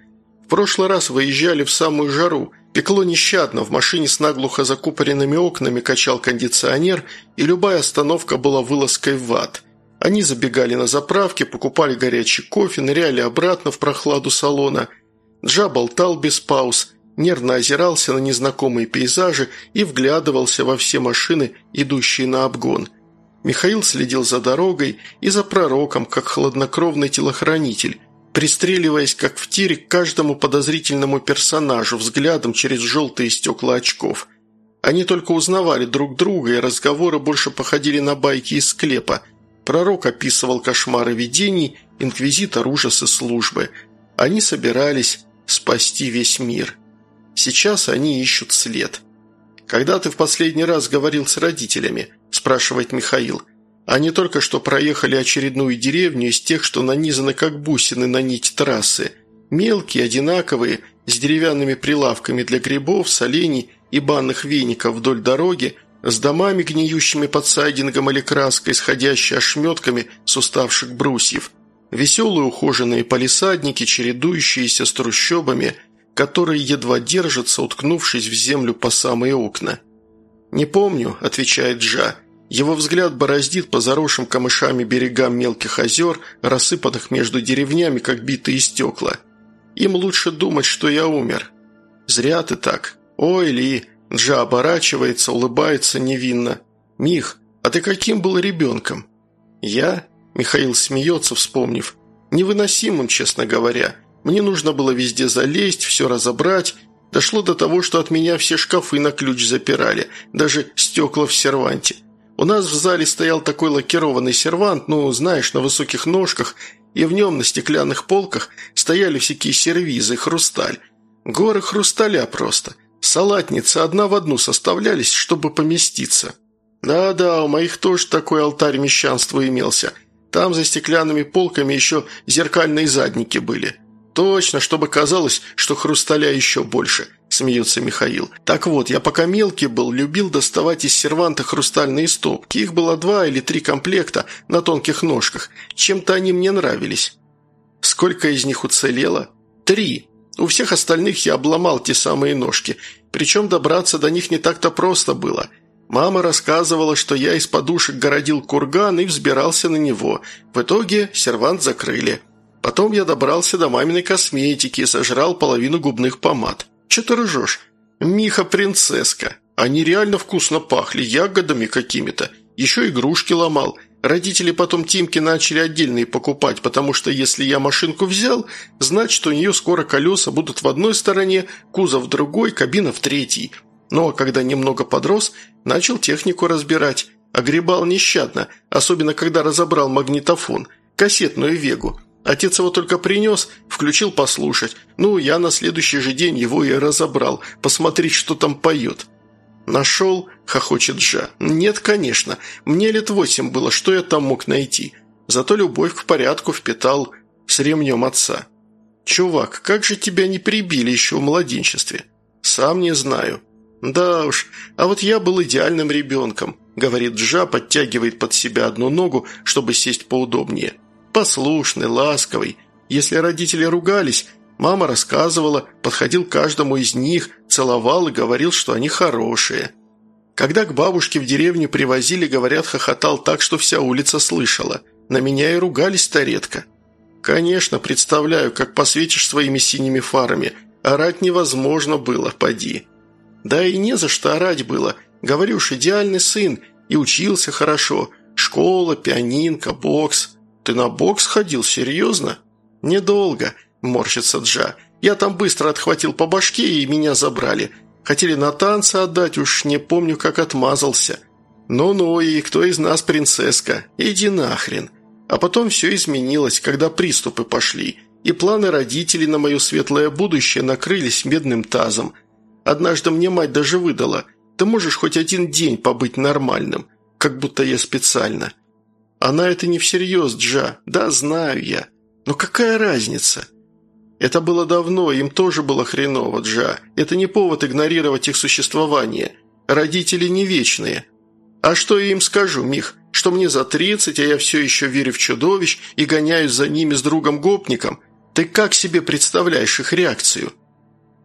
В прошлый раз выезжали в самую жару – Пекло нещадно, в машине с наглухо закупоренными окнами качал кондиционер, и любая остановка была вылазкой в ад. Они забегали на заправке, покупали горячий кофе, ныряли обратно в прохладу салона. Джа болтал без пауз, нервно озирался на незнакомые пейзажи и вглядывался во все машины, идущие на обгон. Михаил следил за дорогой и за пророком, как хладнокровный телохранитель – пристреливаясь как в тире к каждому подозрительному персонажу взглядом через желтые стекла очков. Они только узнавали друг друга, и разговоры больше походили на байки из склепа. Пророк описывал кошмары видений, инквизитор ужасы службы. Они собирались спасти весь мир. Сейчас они ищут след. «Когда ты в последний раз говорил с родителями?» – спрашивает Михаил. «Они только что проехали очередную деревню из тех, что нанизаны как бусины на нить трассы. Мелкие, одинаковые, с деревянными прилавками для грибов, солений и банных веников вдоль дороги, с домами, гниющими под сайдингом или краской, сходящей ошметками с уставших брусьев, веселые ухоженные палисадники, чередующиеся с трущобами, которые едва держатся, уткнувшись в землю по самые окна. «Не помню», – отвечает Джа. Его взгляд бороздит по заросшим камышами берегам мелких озер, рассыпанных между деревнями, как битые стекла. «Им лучше думать, что я умер». «Зря ты так», «Ой, Ли!» Джа оборачивается, улыбается невинно. «Мих, а ты каким был ребенком?» «Я?» Михаил смеется, вспомнив. «Невыносимым, честно говоря. Мне нужно было везде залезть, все разобрать. Дошло до того, что от меня все шкафы на ключ запирали, даже стекла в серванте. У нас в зале стоял такой лакированный сервант, ну, знаешь, на высоких ножках, и в нем на стеклянных полках стояли всякие сервизы, хрусталь. Горы хрусталя просто. Салатницы одна в одну составлялись, чтобы поместиться. Да-да, у моих тоже такой алтарь мещанству имелся. Там за стеклянными полками еще зеркальные задники были. Точно, чтобы казалось, что хрусталя еще больше, смеется Михаил. Так вот, я пока мелкий был, любил доставать из серванта хрустальные стопки. Их было два или три комплекта на тонких ножках. Чем-то они мне нравились. Сколько из них уцелело? Три. У всех остальных я обломал те самые ножки, причем добраться до них не так-то просто было. Мама рассказывала, что я из подушек городил курган и взбирался на него. В итоге сервант закрыли. Потом я добрался до маминой косметики и сожрал половину губных помад. Че ты ржешь? Миха-принцесска. Они реально вкусно пахли, ягодами какими-то. Еще игрушки ломал – Родители потом Тимке начали отдельные покупать, потому что если я машинку взял, значит, у нее скоро колеса будут в одной стороне, кузов в другой, кабина в третьей. А когда немного подрос, начал технику разбирать. Огребал нещадно, особенно когда разобрал магнитофон, кассетную вегу. Отец его только принес, включил послушать. Ну, я на следующий же день его и разобрал, посмотреть, что там поет. «Нашел?» – хохочет Джа. «Нет, конечно. Мне лет восемь было, что я там мог найти? Зато любовь к порядку впитал с ремнем отца». «Чувак, как же тебя не прибили еще в младенчестве?» «Сам не знаю». «Да уж, а вот я был идеальным ребенком», – говорит Джа, подтягивает под себя одну ногу, чтобы сесть поудобнее. «Послушный, ласковый. Если родители ругались, Мама рассказывала, подходил к каждому из них, целовал и говорил, что они хорошие. Когда к бабушке в деревню привозили, говорят, хохотал так, что вся улица слышала. На меня и ругались-то редко. Конечно, представляю, как посветишь своими синими фарами. Орать невозможно было, поди. Да и не за что орать было. Говорю уж, идеальный сын. И учился хорошо. Школа, пианинка, бокс. Ты на бокс ходил, серьезно? Недолго. Морщится Джа. «Я там быстро отхватил по башке, и меня забрали. Хотели на танцы отдать, уж не помню, как отмазался. Ну-ну, и кто из нас принцесска? Иди нахрен». А потом все изменилось, когда приступы пошли, и планы родителей на мое светлое будущее накрылись медным тазом. Однажды мне мать даже выдала, ты можешь хоть один день побыть нормальным, как будто я специально. Она это не всерьез, Джа, да, знаю я. Но какая разница? Это было давно, им тоже было хреново, Джа. Это не повод игнорировать их существование. Родители не вечные. А что я им скажу, Мих? Что мне за тридцать, а я все еще верю в чудовищ и гоняюсь за ними с другом-гопником? Ты как себе представляешь их реакцию?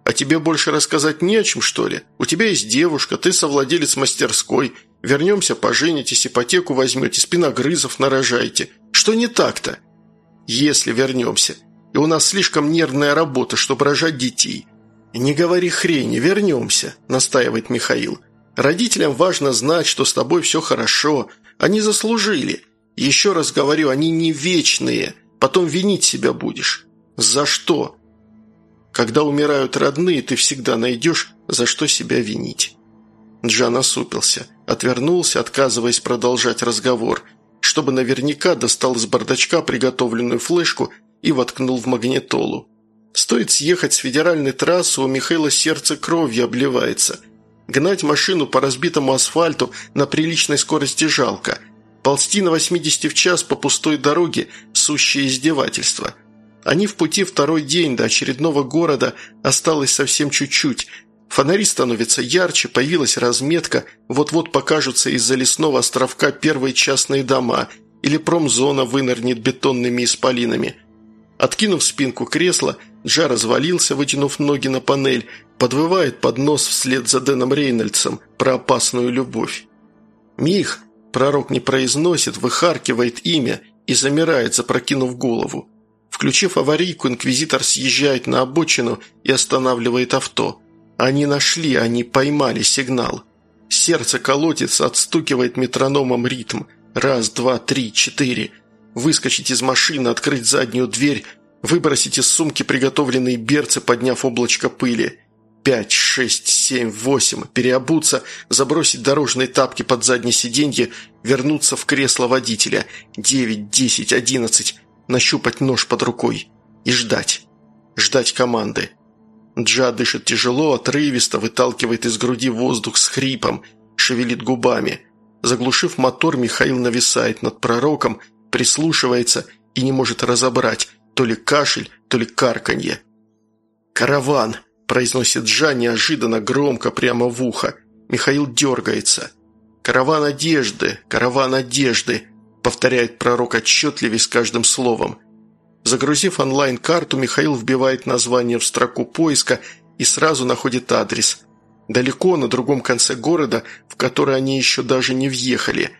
А тебе больше рассказать не о чем, что ли? У тебя есть девушка, ты совладелец мастерской. Вернемся, поженитесь, ипотеку возьмете, спиногрызов нарожаете. Что не так-то? Если вернемся – и у нас слишком нервная работа, чтобы рожать детей». «Не говори хрени, вернемся», – настаивает Михаил. «Родителям важно знать, что с тобой все хорошо. Они заслужили. Еще раз говорю, они не вечные. Потом винить себя будешь. За что?» Когда умирают родные, ты всегда найдешь, за что себя винить. Джа насупился, отвернулся, отказываясь продолжать разговор, чтобы наверняка достал из бардачка приготовленную флешку и воткнул в магнитолу. Стоит съехать с федеральной трассы, у Михаила сердце кровью обливается. Гнать машину по разбитому асфальту на приличной скорости жалко. Ползти на 80 в час по пустой дороге – сущее издевательство. Они в пути второй день до очередного города, осталось совсем чуть-чуть. Фонари становятся ярче, появилась разметка, вот-вот покажутся из-за лесного островка первые частные дома или промзона вынырнет бетонными исполинами. Откинув спинку кресла, Джа развалился, вытянув ноги на панель, подвывает под нос вслед за Дэном Рейнольдсом про опасную любовь. «Мих!» – пророк не произносит, выхаркивает имя и замирает, запрокинув голову. Включив аварийку, инквизитор съезжает на обочину и останавливает авто. Они нашли, они поймали сигнал. Сердце колотится, отстукивает метрономом ритм. Раз, два, три, четыре. Выскочить из машины, открыть заднюю дверь, выбросить из сумки приготовленные берцы, подняв облачко пыли. Пять, шесть, семь, восемь. Переобуться, забросить дорожные тапки под заднее сиденье, вернуться в кресло водителя. Девять, десять, одиннадцать нащупать нож под рукой и ждать. Ждать команды. Джа дышит тяжело, отрывисто, выталкивает из груди воздух с хрипом, шевелит губами. Заглушив мотор, Михаил нависает над пророком, прислушивается и не может разобрать, то ли кашель, то ли карканье. «Караван!» – произносит Джа неожиданно громко прямо в ухо. Михаил дергается. «Караван одежды! Караван одежды!» Повторяет пророк отчетливее с каждым словом. Загрузив онлайн-карту, Михаил вбивает название в строку поиска и сразу находит адрес. Далеко, на другом конце города, в который они еще даже не въехали.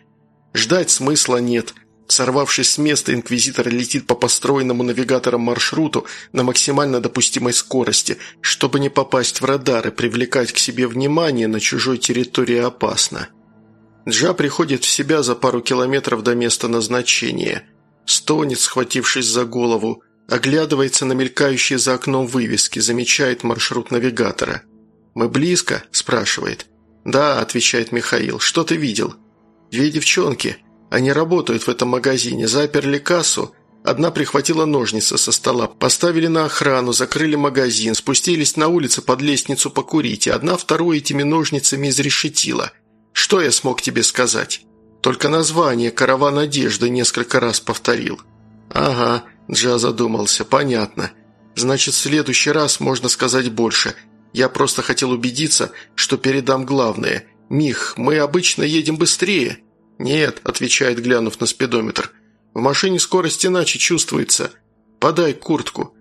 Ждать смысла нет. Сорвавшись с места, инквизитор летит по построенному навигатором маршруту на максимально допустимой скорости, чтобы не попасть в радар и привлекать к себе внимание на чужой территории опасно. Джа приходит в себя за пару километров до места назначения. Стонет, схватившись за голову, оглядывается на мелькающие за окном вывески, замечает маршрут навигатора. «Мы близко?» – спрашивает. «Да», – отвечает Михаил. «Что ты видел?» «Две девчонки. Они работают в этом магазине, заперли кассу. Одна прихватила ножницы со стола, поставили на охрану, закрыли магазин, спустились на улицу под лестницу покурить, и одна вторую этими ножницами изрешетила. Что я смог тебе сказать? Только название «Караван одежды» несколько раз повторил. Ага, Джа задумался, понятно. Значит, в следующий раз можно сказать больше. Я просто хотел убедиться, что передам главное. «Мих, мы обычно едем быстрее». «Нет», – отвечает, глянув на спидометр. «В машине скорость иначе чувствуется. Подай куртку».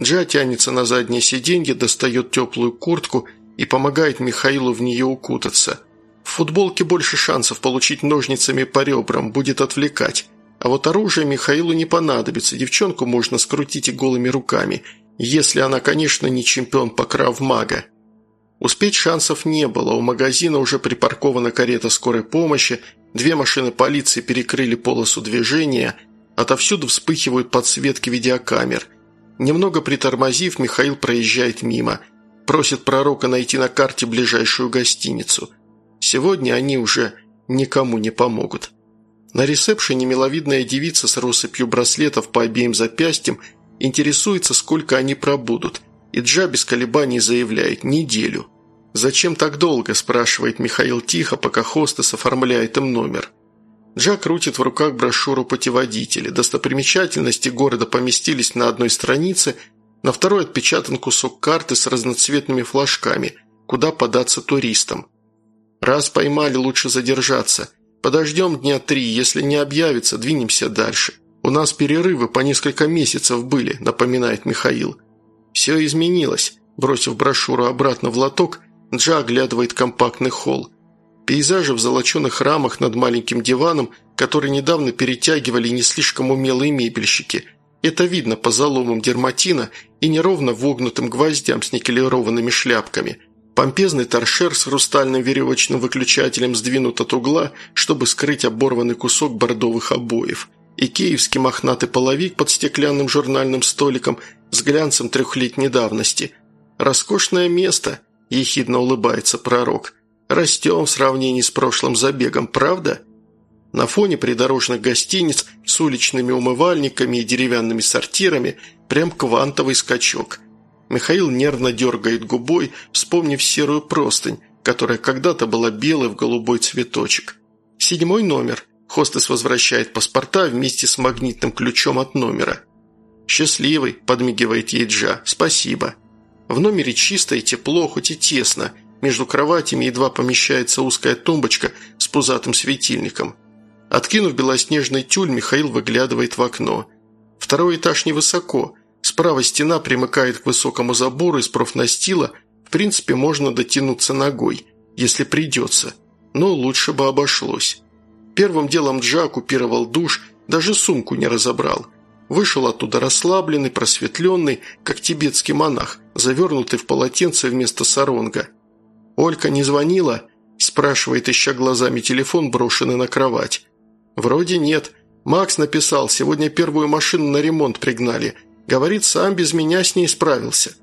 Джа тянется на заднее сиденье, достает теплую куртку и помогает Михаилу в нее укутаться – в футболке больше шансов получить ножницами по ребрам, будет отвлекать. А вот оружие Михаилу не понадобится, девчонку можно скрутить и голыми руками, если она, конечно, не чемпион по крав-мага. Успеть шансов не было, у магазина уже припаркована карета скорой помощи, две машины полиции перекрыли полосу движения, отовсюду вспыхивают подсветки видеокамер. Немного притормозив, Михаил проезжает мимо, просит пророка найти на карте ближайшую гостиницу – Сегодня они уже никому не помогут. На ресепшене миловидная девица с россыпью браслетов по обеим запястьям интересуется, сколько они пробудут, и Джа без колебаний заявляет «неделю». «Зачем так долго?» – спрашивает Михаил тихо, пока хостес оформляет им номер. Джа крутит в руках брошюру путеводителя. Достопримечательности города поместились на одной странице, на второй отпечатан кусок карты с разноцветными флажками, куда податься туристам. Раз поймали, лучше задержаться. Подождем дня три, если не объявится, двинемся дальше. У нас перерывы по несколько месяцев были», – напоминает Михаил. «Все изменилось». Бросив брошюру обратно в лоток, Джа оглядывает компактный холл. Пейзажи в золоченых рамах над маленьким диваном, который недавно перетягивали не слишком умелые мебельщики. Это видно по заломам дерматина и неровно вогнутым гвоздям с никелированными шляпками – Помпезный торшер с хрустальным веревочным выключателем сдвинут от угла, чтобы скрыть оборванный кусок бордовых обоев. И киевский мохнатый половик под стеклянным журнальным столиком с глянцем трехлетней давности. «Роскошное место», – ехидно улыбается пророк. Растем в сравнении с прошлым забегом, правда? На фоне придорожных гостиниц с уличными умывальниками и деревянными сортирами прям квантовый скачок. Михаил нервно дергает губой, вспомнив серую простынь, которая когда-то была белой в голубой цветочек. Седьмой номер. Хостес возвращает паспорта вместе с магнитным ключом от номера. «Счастливый», – подмигивает ей Джа, – «спасибо». В номере чисто и тепло, хоть и тесно. Между кроватями едва помещается узкая тумбочка с пузатым светильником. Откинув белоснежный тюль, Михаил выглядывает в окно. Второй этаж невысоко. Справа стена примыкает к высокому забору из профнастила. В принципе, можно дотянуться ногой, если придется. Но лучше бы обошлось. Первым делом Джа оккупировал душ, даже сумку не разобрал. Вышел оттуда расслабленный, просветленный, как тибетский монах, завернутый в полотенце вместо саронга. «Олька не звонила?» – спрашивает, ища глазами телефон, брошенный на кровать. «Вроде нет. Макс написал, сегодня первую машину на ремонт пригнали. Говорит, сам без меня с ней справился».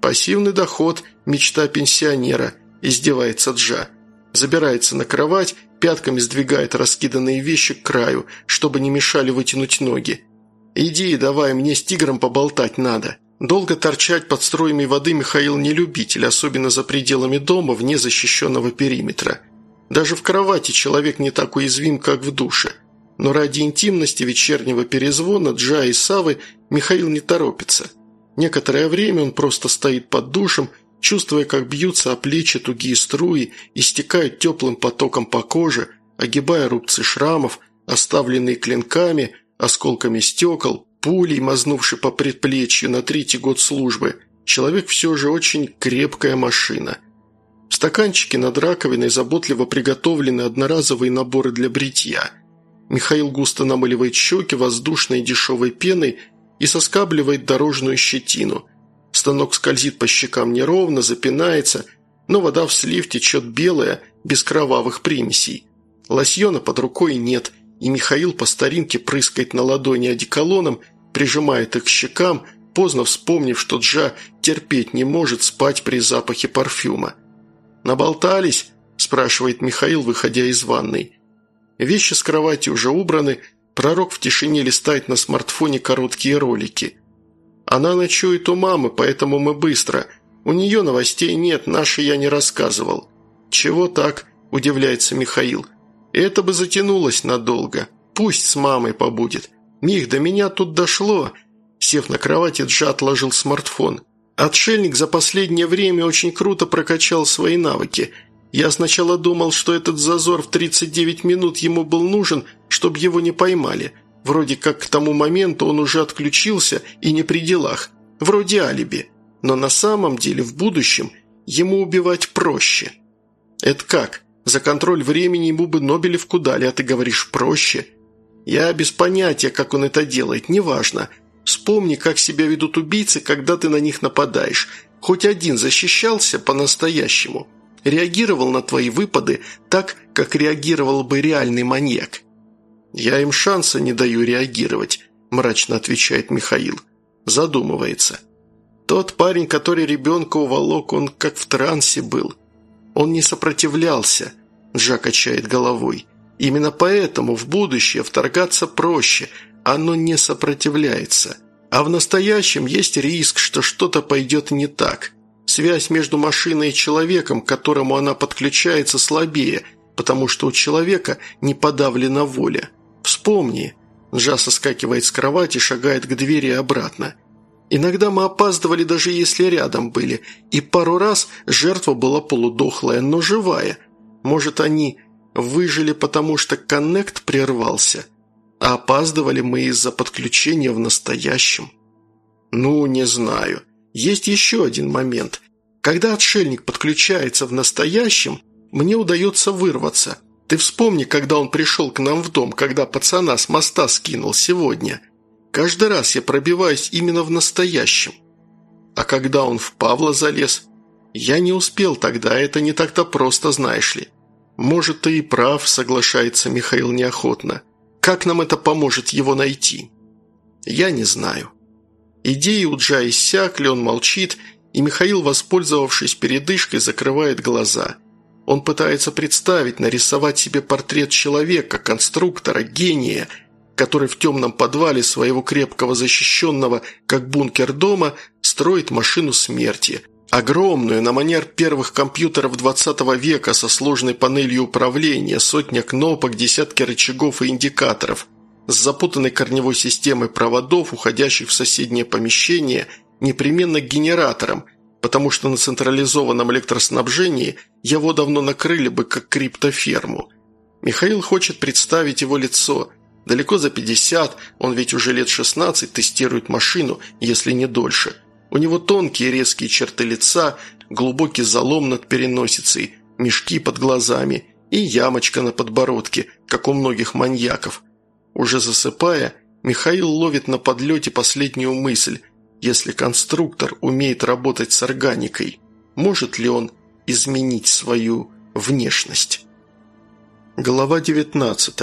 «Пассивный доход, мечта пенсионера», – издевается Джа. Забирается на кровать, пятками сдвигает раскиданные вещи к краю, чтобы не мешали вытянуть ноги. «Иди, давай, мне с тигром поболтать надо». Долго торчать под струями воды Михаил не любитель, особенно за пределами дома, вне защищенного периметра. Даже в кровати человек не так уязвим, как в душе. Но ради интимности вечернего перезвона Джа и Савы Михаил не торопится. Некоторое время он просто стоит под душем, чувствуя, как бьются о плечи тугие струи и стекают теплым потоком по коже, огибая рубцы шрамов, оставленные клинками – осколками стекол, пулей, мазнувший по предплечью на третий год службы. Человек все же очень крепкая машина. В стаканчике над раковиной заботливо приготовлены одноразовые наборы для бритья. Михаил густо намыливает щеки воздушной дешевой пеной и соскабливает дорожную щетину. Станок скользит по щекам неровно, запинается, но вода в слив течет белая, без кровавых примесей. Лосьона под рукой нет – и Михаил по старинке прыскает на ладони одеколоном, прижимает их к щекам, поздно вспомнив, что Джа терпеть не может спать при запахе парфюма. «Наболтались?» – спрашивает Михаил, выходя из ванной. Вещи с кровати уже убраны, пророк в тишине листает на смартфоне короткие ролики. «Она ночует у мамы, поэтому мы быстро. У нее новостей нет, наши я не рассказывал». «Чего так?» – удивляется Михаил. Это бы затянулось надолго. Пусть с мамой побудет. Мих, до меня тут дошло. Сев на кровати, Джа отложил смартфон. Отшельник за последнее время очень круто прокачал свои навыки. Я сначала думал, что этот зазор в 39 минут ему был нужен, чтобы его не поймали. Вроде как к тому моменту он уже отключился и не при делах. Вроде алиби. Но на самом деле в будущем ему убивать проще. Это как? За контроль времени ему бы Нобелевку дали, а ты говоришь проще. Я без понятия, как он это делает, неважно. Вспомни, как себя ведут убийцы, когда ты на них нападаешь. Хоть один защищался по-настоящему. Реагировал на твои выпады так, как реагировал бы реальный маньяк. «Я им шанса не даю реагировать», – мрачно отвечает Михаил. Задумывается. Тот парень, который ребенка уволок, он как в трансе был – он не сопротивлялся, Джа качает головой. Именно поэтому в будущее вторгаться проще, оно не сопротивляется. А в настоящем есть риск, что что-то пойдет не так. Связь между машиной и человеком, к которому она подключается, слабее, потому что у человека не подавлена воля. Вспомни. Джа соскакивает с кровати, шагает к двери и обратно. Иногда мы опаздывали, даже если рядом были, и пару раз жертва была полудохлая, но живая. Может, они выжили, потому что коннект прервался, а опаздывали мы из-за подключения в настоящем? Ну, не знаю. Есть еще один момент. Когда отшельник подключается в настоящем, мне удается вырваться. Ты вспомни, когда он пришел к нам в дом, когда пацана с моста скинул сегодня – Каждый раз я пробиваюсь именно в настоящем. А когда он в Павла залез, я не успел тогда, это не так-то просто, знаешь ли. Может, ты и прав, соглашается Михаил неохотно. Как нам это поможет его найти? Я не знаю. Идеи у Джа иссякли, он молчит, и Михаил, воспользовавшись передышкой, закрывает глаза. Он пытается представить, нарисовать себе портрет человека, конструктора, гения, который в темном подвале своего крепкого защищенного, как бункер дома, строит машину смерти. Огромную, на манер первых компьютеров 20 века со сложной панелью управления, сотня кнопок, десятки рычагов и индикаторов, с запутанной корневой системой проводов, уходящих в соседнее помещение, непременно к генераторам, потому что на централизованном электроснабжении его давно накрыли бы как криптоферму. Михаил хочет представить его лицо. Далеко за 50, он ведь уже лет 16 тестирует машину, если не дольше. У него тонкие резкие черты лица, глубокий залом над переносицей, мешки под глазами и ямочка на подбородке, как у многих маньяков. Уже засыпая, Михаил ловит на подлете последнюю мысль – если конструктор умеет работать с органикой, может ли он изменить свою внешность? Глава 19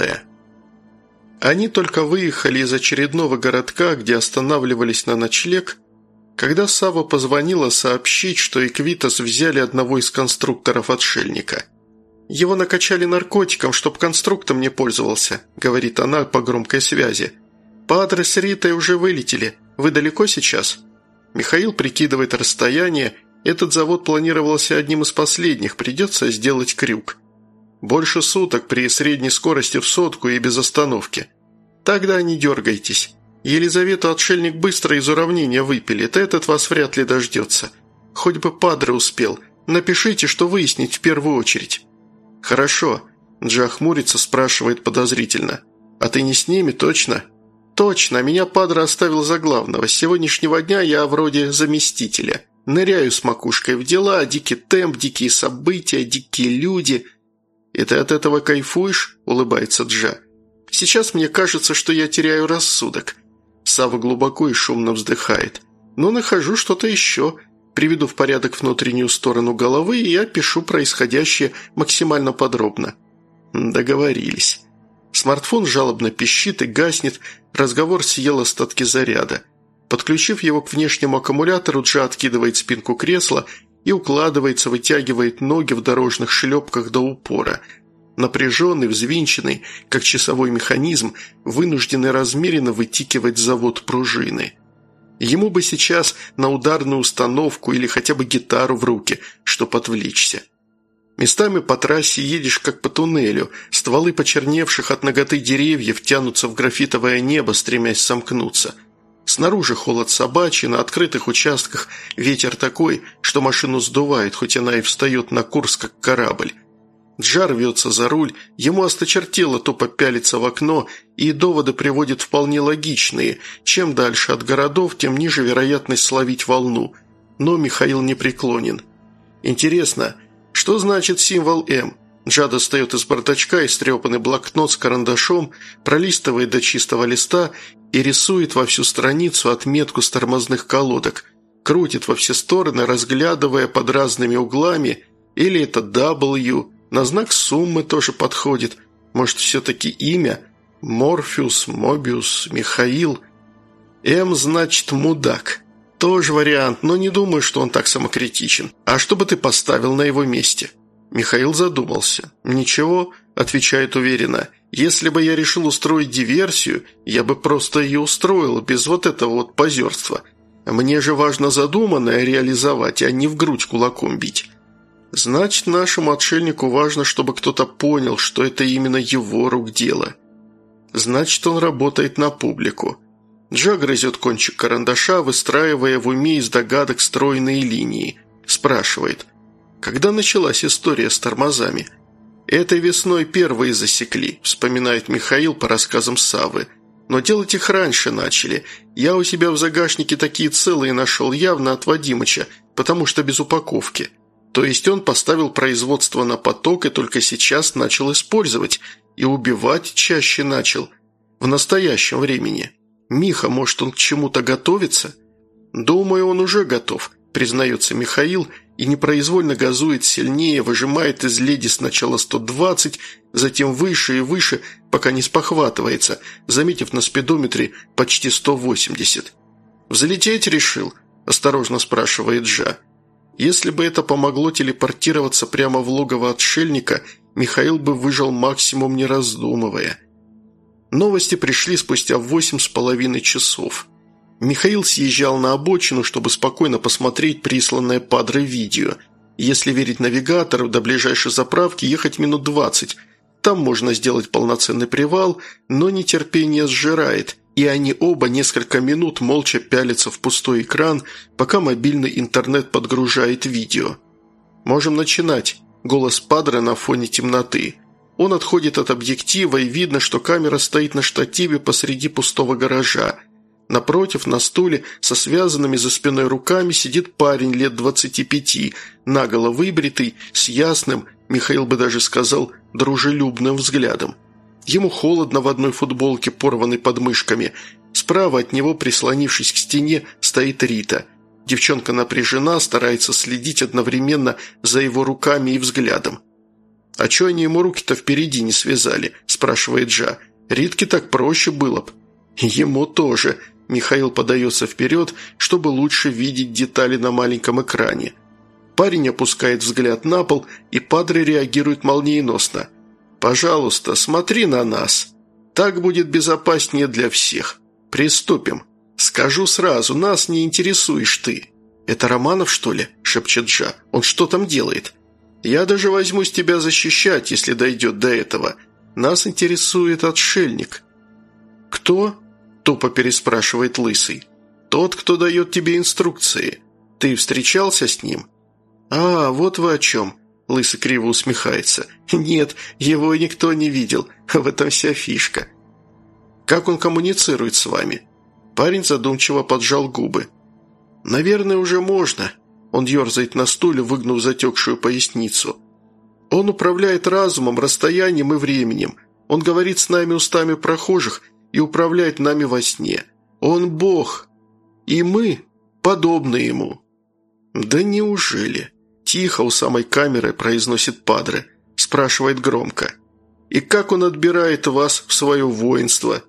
Они только выехали из очередного городка, где останавливались на ночлег, когда Сава позвонила сообщить, что Эквитас взяли одного из конструкторов отшельника. «Его накачали наркотиком, чтоб конструктом не пользовался», — говорит она по громкой связи. «Падре с Ритой уже вылетели. Вы далеко сейчас?» Михаил прикидывает расстояние. Этот завод планировался одним из последних, придется сделать крюк. Больше суток при средней скорости в сотку и без остановки. Тогда не дергайтесь. Елизавету отшельник быстро из уравнения выпилит, этот вас вряд ли дождется. Хоть бы Падре успел. Напишите, что выяснить в первую очередь». «Хорошо», – Джа хмурится, спрашивает подозрительно. «А ты не с ними, точно?» «Точно, меня Падре оставил за главного. С сегодняшнего дня я вроде заместителя. Ныряю с макушкой в дела, дикий темп, дикие события, дикие люди». «И ты от этого кайфуешь?» – улыбается Джа. «Сейчас мне кажется, что я теряю рассудок». Сава глубоко и шумно вздыхает. «Но нахожу что-то еще. Приведу в порядок внутреннюю сторону головы, и я пишу происходящее максимально подробно». «Договорились». Смартфон жалобно пищит и гаснет, разговор съел остатки заряда. Подключив его к внешнему аккумулятору, Джа откидывает спинку кресла и укладывается, вытягивает ноги в дорожных шлепках до упора. Напряженный, взвинченный, как часовой механизм, вынужденный размеренно вытикивать завод пружины. Ему бы сейчас на ударную установку или хотя бы гитару в руки, чтоб отвлечься. Местами по трассе едешь как по туннелю, стволы почерневших от ноготы деревьев тянутся в графитовое небо, стремясь сомкнуться. Снаружи холод собачий, на открытых участках ветер такой, что машину сдувает, хоть она и встает на курс, как корабль. Джар рвется за руль, ему осточертело то попялиться в окно, и доводы приводят вполне логичные. Чем дальше от городов, тем ниже вероятность словить волну. Но Михаил не преклонен. Интересно, что значит символ «М»? Джа достает из бардачка истрепанный блокнот с карандашом, пролистывает до чистого листа и рисует во всю страницу отметку с тормозных колодок, крутит во все стороны, разглядывая под разными углами, или это W, на знак суммы тоже подходит, может, все-таки имя? Морфеус, Мобиус, Михаил. М значит «мудак». «Тоже вариант, но не думаю, что он так самокритичен. А что бы ты поставил на его месте?» Михаил задумался. «Ничего», – отвечает уверенно. «Если бы я решил устроить диверсию, я бы просто ее устроил, без вот этого вот позерства. Мне же важно задуманное реализовать, а не в грудь кулаком бить». «Значит, нашему отшельнику важно, чтобы кто-то понял, что это именно его рук дело. Значит, он работает на публику». Джа грызет кончик карандаша, выстраивая в уме из догадок стройные линии. Спрашивает, когда началась история с тормозами? «Этой весной первые засекли», – вспоминает Михаил по рассказам Савы. «Но делать их раньше начали. Я у себя в загашнике такие целые нашел явно от Вадимыча, потому что без упаковки. То есть он поставил производство на поток и только сейчас начал использовать, и убивать чаще начал. В настоящем времени». «Миха, может, он к чему-то готовится?» «Думаю, он уже готов», – признается Михаил и непроизвольно газует сильнее, выжимает из леди сначала 120, затем выше и выше, пока не спохватывается, заметив на спидометре почти 180. «Взлететь решил?» – осторожно спрашивает Джа. Если бы это помогло телепортироваться прямо в логово отшельника, Михаил бы выжил максимум не раздумывая. Новости пришли спустя восемь с половиной часов. Михаил съезжал на обочину, чтобы спокойно посмотреть присланное Падре видео. Если верить навигатору, до ближайшей заправки ехать минут двадцать. Там можно сделать полноценный привал, но нетерпение сжирает, и они оба несколько минут молча пялятся в пустой экран, пока мобильный интернет подгружает видео. «Можем начинать», – голос Падре на фоне темноты. Он отходит от объектива, и видно, что камера стоит на штативе посреди пустого гаража – Напротив, на стуле, со связанными за спиной руками, сидит парень лет двадцати пяти, наголо выбритый, с ясным, Михаил бы даже сказал, дружелюбным взглядом. Ему холодно в одной футболке, порванной подмышками. Справа от него, прислонившись к стене, стоит Рита. Девчонка напряжена, старается следить одновременно за его руками и взглядом. «А чё они ему руки-то впереди не связали?» – спрашивает Джа. «Ритке так проще было б». «Ему тоже», Михаил подается вперед, чтобы лучше видеть детали на маленьком экране. Парень опускает взгляд на пол, и Падре реагирует молниеносно. «Пожалуйста, смотри на нас. Так будет безопаснее для всех. Приступим. Скажу сразу, нас не интересуешь ты». «Это Романов, что ли?» – шепчет Джа. «Он что там делает?» «Я даже возьмусь тебя защищать, если дойдет до этого. Нас интересует отшельник». «Кто?» – тупо переспрашивает Лысый. «Тот, кто дает тебе инструкции. Ты встречался с ним?» «А, вот вы о чем», – Лысый криво усмехается. «Нет, его никто не видел. В этом вся фишка». «Как он коммуницирует с вами?» Парень задумчиво поджал губы. «Наверное, уже можно». Он ерзает на стуле, выгнув затекшую поясницу. «Он управляет разумом, расстоянием и временем. Он говорит с нами устами прохожих и управляет нами во сне. Он Бог, и мы подобны Ему». «Да неужели?» – тихо у самой камеры произносит Падре, спрашивает громко. «И как он отбирает вас в свое воинство?»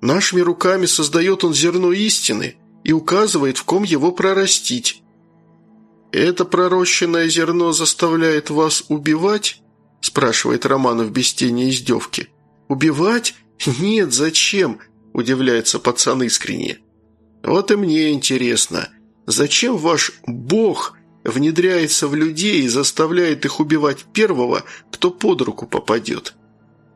«Нашими руками создает он зерно истины и указывает, в ком его прорастить». «Это пророщенное зерно заставляет вас убивать?» – спрашивает Романов без тени издевки. «Убивать? «Нет, зачем?» – удивляется пацан искренне. «Вот и мне интересно, зачем ваш бог внедряется в людей и заставляет их убивать первого, кто под руку попадет?»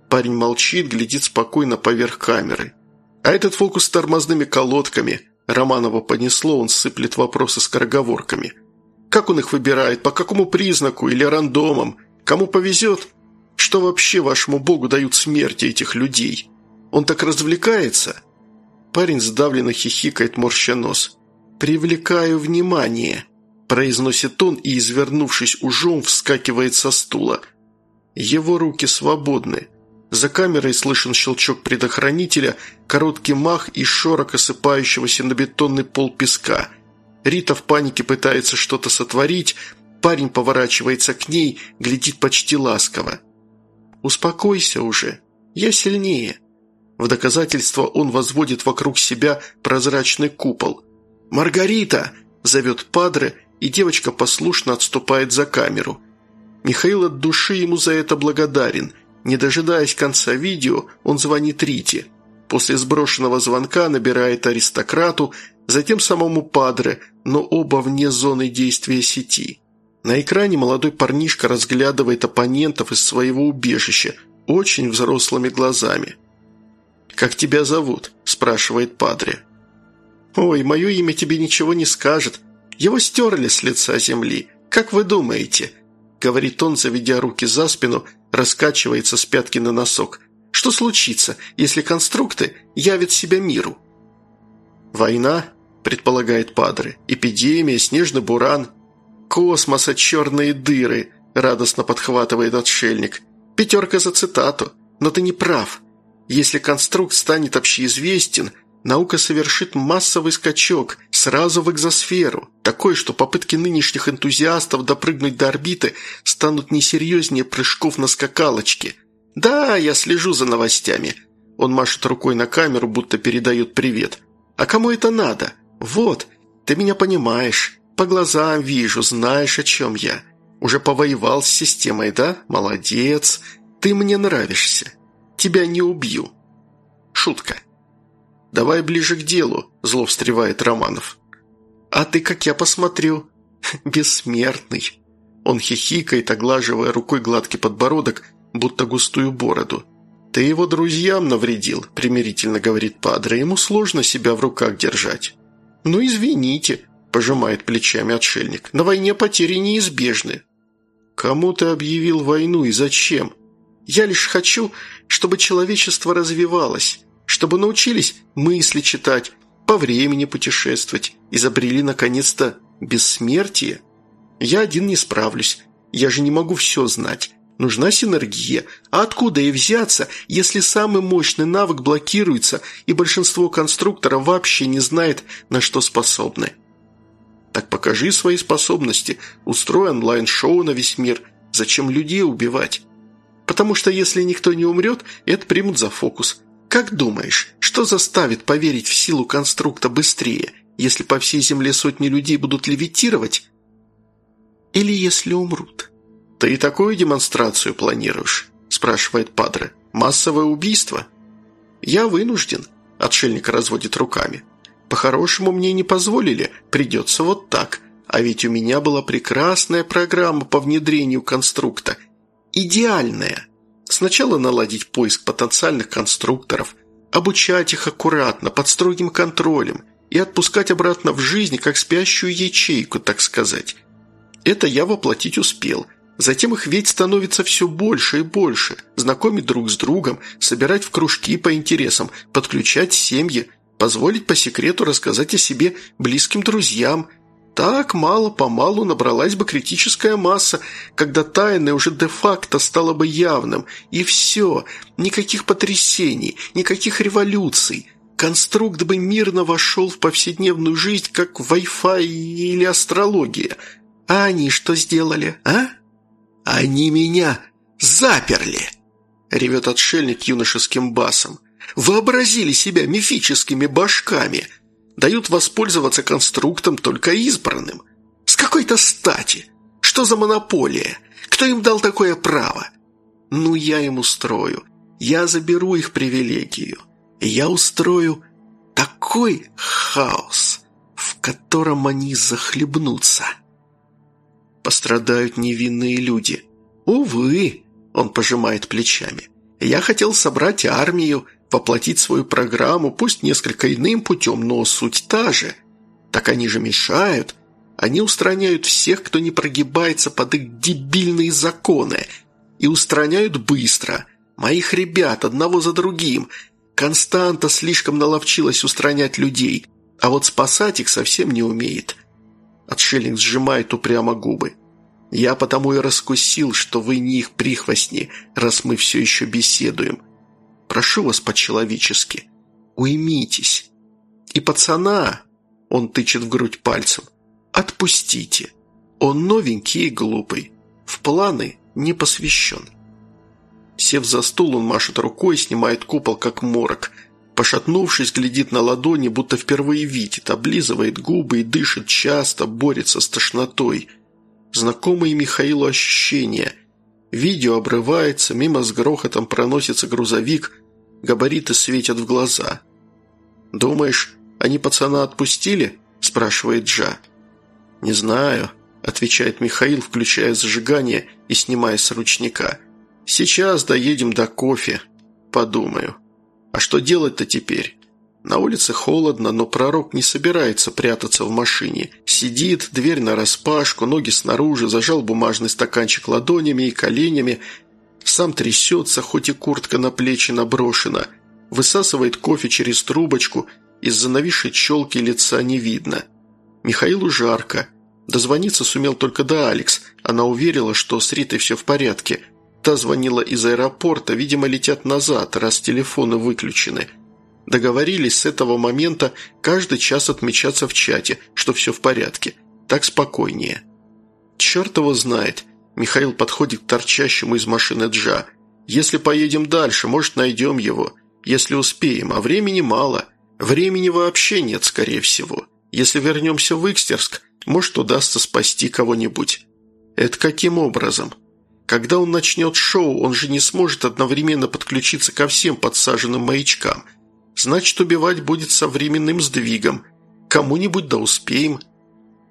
Парень молчит, глядит спокойно поверх камеры. А этот фокус с тормозными колодками. Романова понесло, он сыплет вопросы скороговорками. Как он их выбирает, по какому признаку или рандомом? Кому повезет? Что вообще вашему богу дают смерти этих людей? Он так развлекается?» Парень сдавленно хихикает, морща нос. «Привлекаю внимание», – произносит он и, извернувшись ужом, вскакивает со стула. Его руки свободны. За камерой слышен щелчок предохранителя, короткий мах и шорох осыпающегося на бетонный пол песка. Рита в панике пытается что-то сотворить, парень поворачивается к ней, глядит почти ласково. «Успокойся уже, я сильнее», в доказательство он возводит вокруг себя прозрачный купол. «Маргарита!» – зовет Падре, и девочка послушно отступает за камеру. Михаил от души ему за это благодарен. Не дожидаясь конца видео, он звонит Рите. После сброшенного звонка набирает аристократу, затем самому Падре, но оба вне зоны действия сети. На экране молодой парнишка разглядывает оппонентов из своего убежища очень взрослыми глазами. «Как тебя зовут?» – спрашивает Падре. «Ой, мое имя тебе ничего не скажет. Его стерли с лица земли. Как вы думаете?» – говорит он, заведя руки за спину, раскачивается с пятки на носок. «Что случится, если конструкты явят себя миру?» «Война?» – предполагает Падре. «Эпидемия, снежный буран». «Космоса, черные дыры!» – радостно подхватывает отшельник. «Пятерка за цитату. Но ты не прав. Если конструкт станет общеизвестен, наука совершит массовый скачок сразу в экзосферу, такой, что попытки нынешних энтузиастов допрыгнуть до орбиты станут несерьезнее прыжков на скакалочке. Да, я слежу за новостями. Он машет рукой на камеру, будто передает привет. А кому это надо? Вот, ты меня понимаешь. «По глазам вижу, знаешь, о чем я. Уже повоевал с системой, да? Молодец. Ты мне нравишься. Тебя не убью». Шутка. «Давай ближе к делу», – зло встревает Романов. «А ты, как я посмотрю, бессмертный». Он хихикает, оглаживая рукой гладкий подбородок, будто густую бороду. «Ты его друзьям навредил», – примирительно говорит Падре. «Ему сложно себя в руках держать». «Ну, извините», – пожимает плечами отшельник. «На войне потери неизбежны». «Кому ты объявил войну и зачем?» «Я лишь хочу, чтобы человечество развивалось, чтобы научились мысли читать, по времени путешествовать, изобрели, наконец-то, бессмертие. Я один не справлюсь, я же не могу все знать». Нужна синергия. А откуда ей взяться, если самый мощный навык блокируется, и большинство конструкторов вообще не знает, на что способны? Так покажи свои способности, устрой онлайн-шоу на весь мир. Зачем людей убивать? Потому что если никто не умрет, это примут за фокус. Как думаешь, что заставит поверить в силу конструкта быстрее, если по всей Земле сотни людей будут левитировать? Или если умрут? «Ты и такую демонстрацию планируешь?» – спрашивает Падре. «Массовое убийство?» «Я вынужден», – отшельник разводит руками. «По-хорошему мне не позволили, придется вот так. А ведь у меня была прекрасная программа по внедрению конструкта. Идеальная. Сначала наладить поиск потенциальных конструкторов, обучать их аккуратно, под строгим контролем и отпускать обратно в жизнь, как спящую ячейку, так сказать. Это я воплотить успел – Затем их ведь становится все больше и больше. Знакомить друг с другом, собирать в кружки по интересам, подключать семьи, позволить по секрету рассказать о себе близким друзьям. Так мало-помалу набралась бы критическая масса, когда тайное уже де-факто стало бы явным. И все, никаких потрясений, никаких революций. Конструкт бы мирно вошел в повседневную жизнь, как Wi-Fi или астрология. А они что сделали, а?» «Они меня заперли!» — ревет отшельник юношеским басом. «Вообразили себя мифическими башками. Дают воспользоваться конструктом только избранным. С какой-то стати? Что за монополия? Кто им дал такое право? Ну, я им устрою. Я заберу их привилегию. Я устрою такой хаос, в котором они захлебнутся» пострадают невинные люди. Увы, он пожимает плечами. Я хотел собрать армию, воплотить свою программу, пусть несколько иным путем, но суть та же. Так они же мешают. Они устраняют всех, кто не прогибается под их дебильные законы. И устраняют быстро. Моих ребят, одного за другим. Константа слишком наловчилась устранять людей, а вот спасать их совсем не умеет. Отшельник сжимает упрямо губы. «Я потому и раскусил, что вы не их прихвостни, раз мы все еще беседуем. Прошу вас по-человечески, уймитесь. И пацана, он тычет в грудь пальцем, отпустите. Он новенький и глупый, в планы не посвящен». Сев за стул, он машет рукой, снимает купол, как морок – Пошатнувшись, глядит на ладони, будто впервые видит, облизывает губы и дышит часто, борется с тошнотой. Знакомые Михаилу ощущения. Видео обрывается, мимо с грохотом проносится грузовик, габариты светят в глаза. «Думаешь, они пацана отпустили?» – спрашивает Джа. «Не знаю», – отвечает Михаил, включая зажигание и снимая с ручника. «Сейчас доедем до кофе. Подумаю». А что делать-то теперь? На улице холодно, но пророк не собирается прятаться в машине. Сидит, дверь нараспашку, ноги снаружи, зажал бумажный стаканчик ладонями и коленями. Сам трясется, хоть и куртка на плечи наброшена. Высасывает кофе через трубочку, из-за нависшей челки лица не видно. Михаилу жарко. Дозвониться сумел только до Алекс. Она уверила, что с Ритой все в порядке – Та звонила из аэропорта, видимо, летят назад, раз телефоны выключены. Договорились с этого момента каждый час отмечаться в чате, что все в порядке. Так спокойнее. Черт его знает. Михаил подходит к торчащему из машины Джа. Если поедем дальше, может, найдем его. Если успеем, а времени мало. Времени вообще нет, скорее всего. Если вернемся в Икстерск, Может, удастся спасти кого-нибудь. Это каким образом? Когда он начнет шоу, он же не сможет одновременно подключиться ко всем подсаженным маячкам. Значит, убивать будет со временным сдвигом. Кому-нибудь да успеем.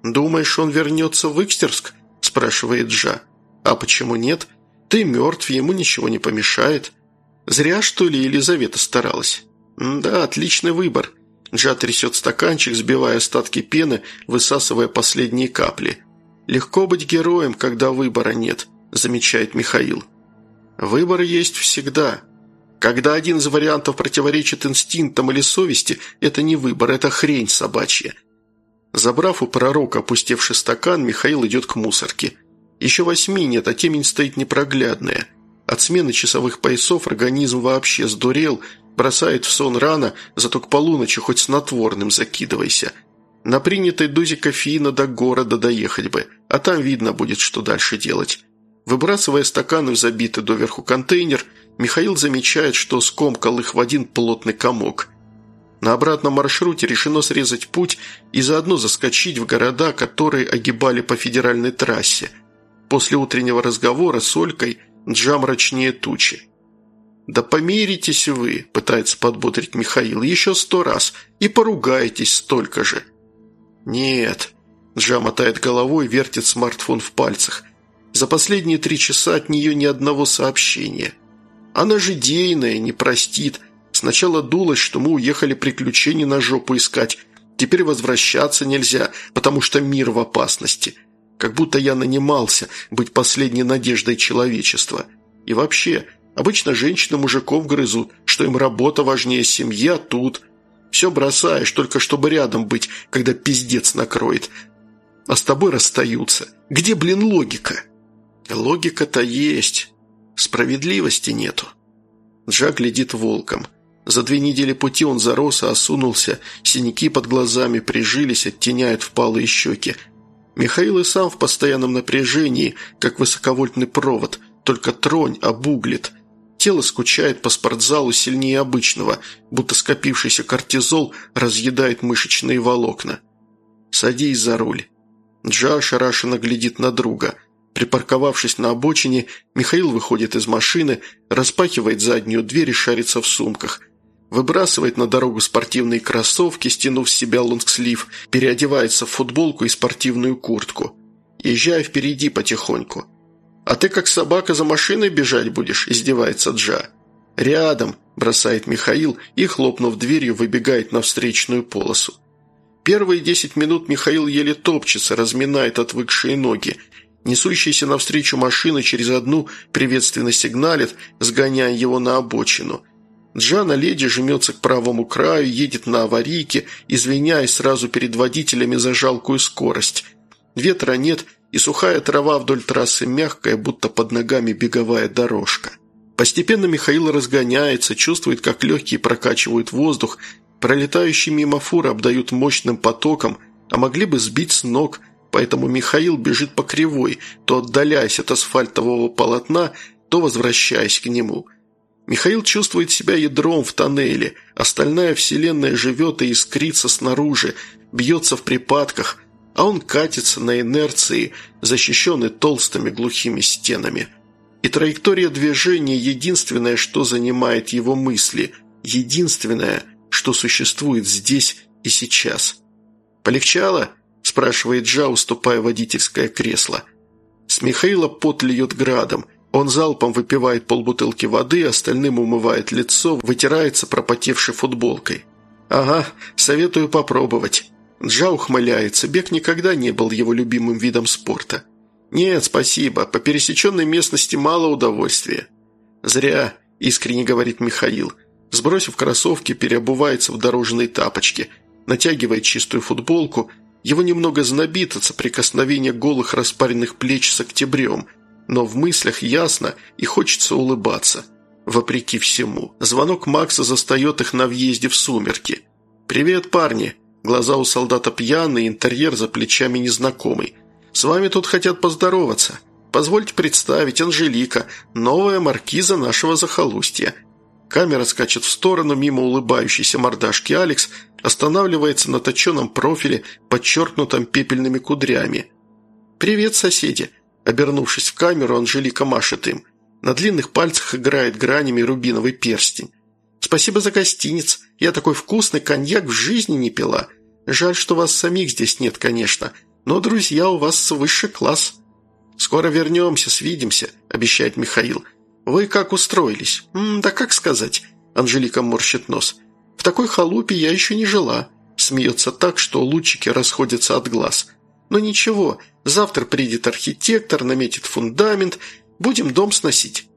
«Думаешь, он вернется в Икстерск?» – спрашивает Джа. «А почему нет? Ты мертв, ему ничего не помешает». «Зря, что ли, Елизавета старалась?» «Да, отличный выбор». Джа трясет стаканчик, сбивая остатки пены, высасывая последние капли. «Легко быть героем, когда выбора нет», – замечает Михаил. «Выбор есть всегда. Когда один из вариантов противоречит инстинктам или совести, это не выбор, это хрень собачья». Забрав у пророка опустевший стакан, Михаил идет к мусорке. Еще восьми нет, а темень стоит непроглядная. От смены часовых поясов организм вообще сдурел, бросает в сон рано, зато к полуночи хоть снотворным закидывайся. На принятой дозе кофеина до города доехать бы, а там видно будет, что дальше делать. Выбрасывая стаканы в забитый доверху контейнер, Михаил замечает, что скомкал их в один плотный комок – на обратном маршруте решено срезать путь и заодно заскочить в города, которые огибали по федеральной трассе. После утреннего разговора с Олькой Джа мрачнее тучи. «Да помиритесь вы», – пытается подбодрить Михаил, – «еще сто раз, и поругаетесь столько же». «Нет», – Джа мотает головой, вертит смартфон в пальцах. «За последние три часа от нее ни одного сообщения. Она же дейная, не простит, Сначала дулось, что мы уехали приключений на жопу искать. Теперь возвращаться нельзя, потому что мир в опасности. Как будто я нанимался быть последней надеждой человечества. И вообще, обычно женщины мужиков грызут, что им работа важнее семьи, а тут... Все бросаешь, только чтобы рядом быть, когда пиздец накроет. А с тобой расстаются. Где, блин, логика? Логика-то есть. Справедливости нету. Джак глядит волком. За две недели пути он зарос и осунулся, синяки под глазами прижились, оттеняют впалые щеки. Михаил и сам в постоянном напряжении, как высоковольтный провод, только тронь обуглит. Тело скучает по спортзалу сильнее обычного, будто скопившийся кортизол разъедает мышечные волокна. «Садись за руль». Джа ошарашенно глядит на друга. Припарковавшись на обочине, Михаил выходит из машины, распахивает заднюю дверь и шарится в сумках – Выбрасывает на дорогу спортивные кроссовки, стянув с себя лонгслив, переодевается в футболку и спортивную куртку. Езжай впереди потихоньку. «А ты как собака за машиной бежать будешь?» – издевается Джа. «Рядом», – бросает Михаил и, хлопнув дверью, выбегает на встречную полосу. Первые десять минут Михаил еле топчется, разминает отвыкшие ноги. Несущаяся навстречу машина через одну приветственно сигналит, сгоняя его на обочину – Джана леди жмется к правому краю, едет на аварийке, извиняясь сразу перед водителями за жалкую скорость. Ветра нет, и сухая трава вдоль трассы мягкая, будто под ногами беговая дорожка. Постепенно Михаил разгоняется, чувствует, как легкие прокачивают воздух, пролетающие мимо фуры обдают мощным потоком, а могли бы сбить с ног, поэтому Михаил бежит по кривой, то отдаляясь от асфальтового полотна, то возвращаясь к нему – Михаил чувствует себя ядром в тоннеле, остальная вселенная живет и искрится снаружи, бьется в припадках, а он катится на инерции, защищенный толстыми глухими стенами. И траектория движения – единственное, что занимает его мысли, единственное, что существует здесь и сейчас. «Полегчало?» – спрашивает Джа, уступая водительское кресло. С Михаила пот льет градом – он залпом выпивает полбутылки воды, остальным умывает лицо, вытирается пропотевшей футболкой. «Ага, советую попробовать». Джа ухмыляется, бег никогда не был его любимым видом спорта. «Нет, спасибо, по пересеченной местности мало удовольствия». «Зря», – искренне говорит Михаил. Сбросив кроссовки, переобувается в дорожные тапочки, натягивает чистую футболку, его немного знобит от соприкосновения голых распаренных плеч с октябрем – но в мыслях ясно и хочется улыбаться. Вопреки всему. Звонок Макса застает их на въезде в сумерки. «Привет, парни!» Глаза у солдата пьяные, интерьер за плечами незнакомый. «С вами тут хотят поздороваться. Позвольте представить, Анжелика, новая маркиза нашего захолустья». Камера скачет в сторону, мимо улыбающейся мордашки Алекс, останавливается на точенном профиле, подчеркнутом пепельными кудрями. «Привет, соседи!» Обернувшись в камеру, Анжелика машет им. На длинных пальцах играет гранями рубиновый перстень. «Спасибо за гостиниц. Я такой вкусный коньяк в жизни не пила. Жаль, что вас самих здесь нет, конечно. Но друзья у вас высший класс». «Скоро вернемся, свидимся», – обещает Михаил. «Вы как устроились?» М «Да как сказать?» – Анжелика морщит нос. «В такой халупе я еще не жила». Смеется так, что лучики расходятся от глаз. «Но ничего, завтра придет архитектор, наметит фундамент, будем дом сносить».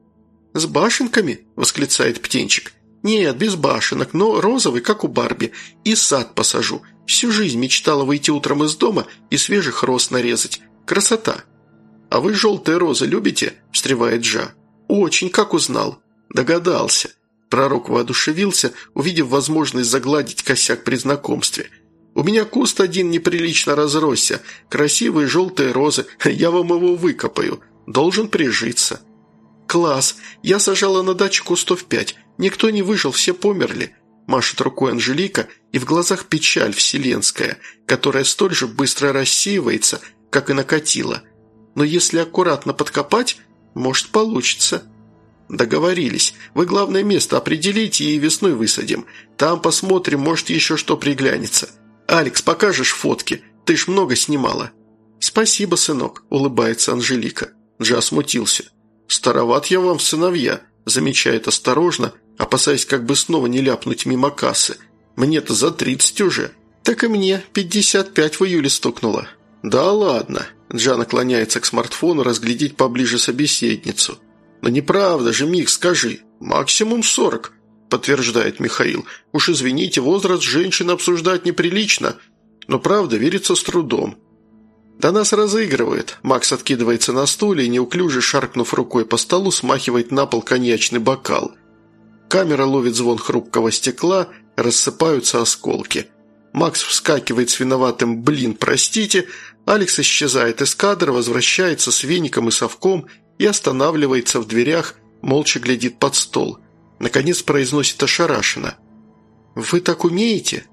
«С башенками?» – восклицает птенчик. «Нет, без башенок, но розовый, как у Барби. И сад посажу. Всю жизнь мечтала выйти утром из дома и свежих роз нарезать. Красота!» «А вы желтые розы любите?» – встревает Джа. «Очень, как узнал?» «Догадался». Пророк воодушевился, увидев возможность загладить косяк при знакомстве. «У меня куст один неприлично разросся. Красивые желтые розы. Я вам его выкопаю. Должен прижиться». «Класс! Я сажала на даче кустов пять. Никто не выжил, все померли». Машет рукой Анжелика, и в глазах печаль вселенская, которая столь же быстро рассеивается, как и накатила. Но если аккуратно подкопать, может, получится». «Договорились. Вы главное место определите и весной высадим. Там посмотрим, может, еще что приглянется. Алекс, покажешь фотки? Ты ж много снимала». «Спасибо, сынок», – улыбается Анжелика. Джа смутился. «Староват я вам в сыновья», – замечает осторожно, опасаясь как бы снова не ляпнуть мимо кассы. «Мне-то за тридцать уже». «Так и мне пятьдесят пять в июле стукнуло». «Да ладно», Джа наклоняется к смартфону разглядеть поближе собеседницу. «Но неправда же, Мик, скажи. Максимум сорок», – подтверждает Михаил. «Уж извините, возраст женщины обсуждать неприлично, но правда верится с трудом». «Да нас разыгрывает», – Макс откидывается на стуле и, неуклюже шаркнув рукой по столу, смахивает на пол коньячный бокал. Камера ловит звон хрупкого стекла, рассыпаются осколки. Макс вскакивает с виноватым «блин, простите», Алекс исчезает из кадра, возвращается с веником и совком и останавливается в дверях, молча глядит под стол. Наконец произносит ошарашенно. «Вы так умеете?»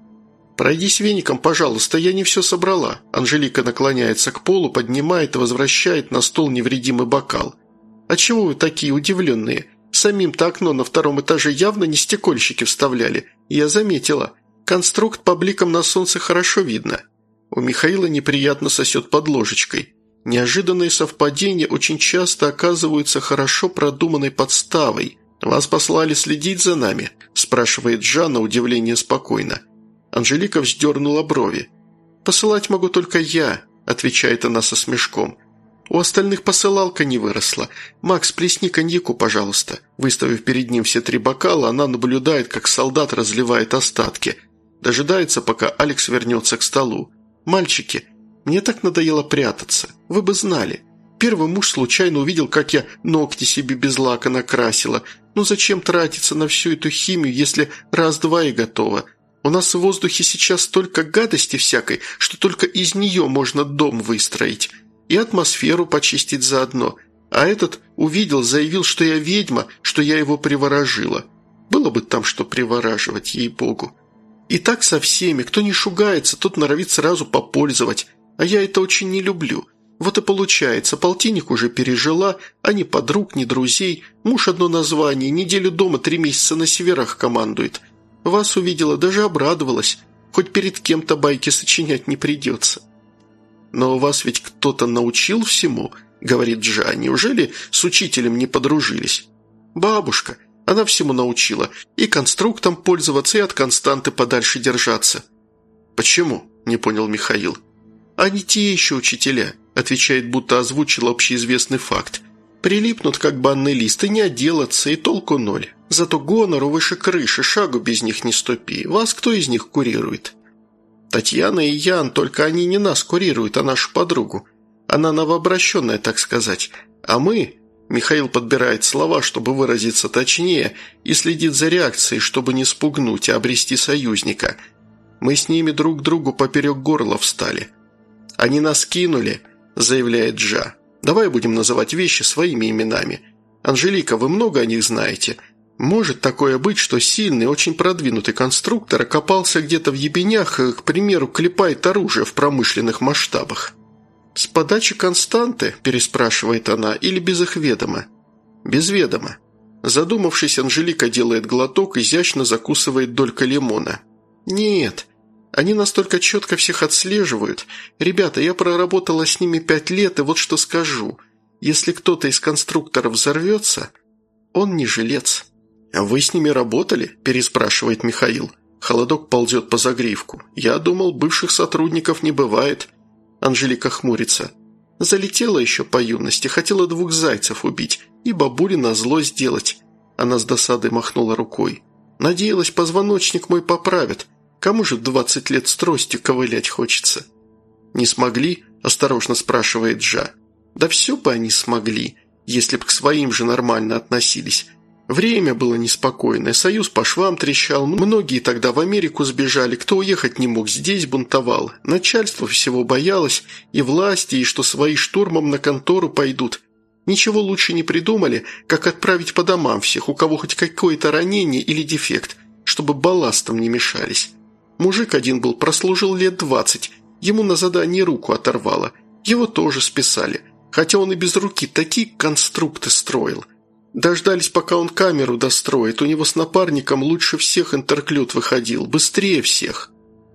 «Пройдись веником, пожалуйста, я не все собрала». Анжелика наклоняется к полу, поднимает и возвращает на стол невредимый бокал. «А чего вы такие удивленные? Самим-то окно на втором этаже явно не стекольщики вставляли. Я заметила. Конструкт по бликам на солнце хорошо видно». У Михаила неприятно сосет под ложечкой. Неожиданные совпадения очень часто оказываются хорошо продуманной подставой. «Вас послали следить за нами?» – спрашивает Джан на удивление спокойно. Анжелика вздернула брови. «Посылать могу только я», – отвечает она со смешком. «У остальных посылалка не выросла. Макс, плесни коньяку, пожалуйста». Выставив перед ним все три бокала, она наблюдает, как солдат разливает остатки. Дожидается, пока Алекс вернется к столу. «Мальчики, мне так надоело прятаться. Вы бы знали. Первый муж случайно увидел, как я ногти себе без лака накрасила. Ну зачем тратиться на всю эту химию, если раз-два и готово? У нас в воздухе сейчас столько гадости всякой, что только из нее можно дом выстроить. И атмосферу почистить заодно. А этот увидел, заявил, что я ведьма, что я его приворожила. Было бы там что привораживать, ей-богу. И так со всеми, кто не шугается, тот норовит сразу попользовать. А я это очень не люблю. Вот и получается, полтинник уже пережила, а ни подруг, ни друзей. Муж одно название, неделю дома, три месяца на северах командует. Вас увидела, даже обрадовалась. Хоть перед кем-то байки сочинять не придется. Но вас ведь кто-то научил всему, говорит Джа. Неужели с учителем не подружились? Бабушка, она всему научила. И конструктом пользоваться, и от константы подальше держаться». «Почему?» – не понял Михаил. «Они те еще учителя», – отвечает, будто озвучил общеизвестный факт. «Прилипнут, как банный лист, и не отделаться, и толку ноль. Зато гонору выше крыши, шагу без них не ступи. Вас кто из них курирует?» «Татьяна и Ян, только они не нас курируют, а нашу подругу. Она новообращенная, так сказать. А мы Михаил подбирает слова, чтобы выразиться точнее, и следит за реакцией, чтобы не спугнуть, а обрести союзника. Мы с ними друг другу поперек горла встали. «Они нас кинули», – заявляет Джа. «Давай будем называть вещи своими именами. Анжелика, вы много о них знаете. Может такое быть, что сильный, очень продвинутый конструктор окопался где-то в ебенях, э, к примеру, клепает оружие в промышленных масштабах. «С подачи константы?» – переспрашивает она, или без их ведома? «Без ведома». Задумавшись, Анжелика делает глоток, изящно закусывает долька лимона. «Нет, они настолько четко всех отслеживают. Ребята, я проработала с ними пять лет, и вот что скажу. Если кто-то из конструкторов взорвется, он не жилец». «А вы с ними работали?» – переспрашивает Михаил. Холодок ползет по загривку. «Я думал, бывших сотрудников не бывает». Анжелика хмурится. Залетела еще по юности, хотела двух зайцев убить и бабули на зло сделать. Она с досадой махнула рукой. Надеялась, позвоночник мой поправят. Кому же в двадцать лет с тростью ковылять хочется? «Не смогли?» – осторожно спрашивает Джа. «Да все бы они смогли, если бы к своим же нормально относились. Время было неспокойное, союз по швам трещал, многие тогда в Америку сбежали, кто уехать не мог, здесь бунтовал. Начальство всего боялось, и власти, и что свои штурмом на контору пойдут. Ничего лучше не придумали, как отправить по домам всех, у кого хоть какое-то ранение или дефект, чтобы балластом не мешались. Мужик один был, прослужил лет двадцать, ему на задание руку оторвало. Его тоже списали, хотя он и без руки такие конструкты строил. Дождались, пока он камеру достроит. У него с напарником лучше всех интерклют выходил, быстрее всех.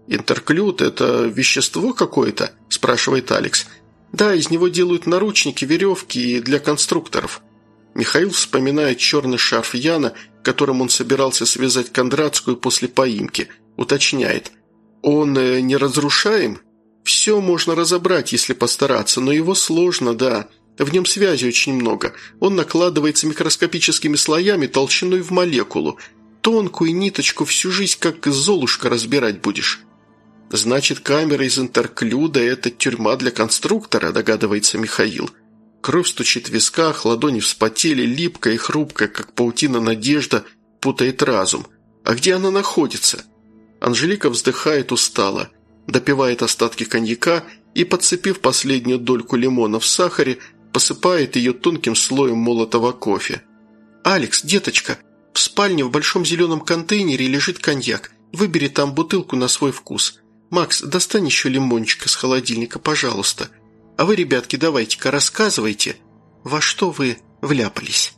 «Интерклют – это вещество какое-то?» – спрашивает Алекс. «Да, из него делают наручники, веревки для конструкторов». Михаил вспоминает черный шарф Яна, которым он собирался связать Кондратскую после поимки. Уточняет. «Он э, не разрушаем?» «Все можно разобрать, если постараться, но его сложно, да. В нем связи очень много. Он накладывается микроскопическими слоями толщиной в молекулу. Тонкую ниточку всю жизнь как золушка разбирать будешь. Значит, камера из интерклюда – это тюрьма для конструктора, догадывается Михаил. Кровь стучит в висках, ладони вспотели, липкая и хрупкая, как паутина надежда, путает разум. А где она находится? Анжелика вздыхает устало, допивает остатки коньяка и, подцепив последнюю дольку лимона в сахаре, посыпает ее тонким слоем молотого кофе. «Алекс, деточка, в спальне в большом зеленом контейнере лежит коньяк. Выбери там бутылку на свой вкус. Макс, достань еще лимончика с холодильника, пожалуйста. А вы, ребятки, давайте-ка рассказывайте, во что вы вляпались».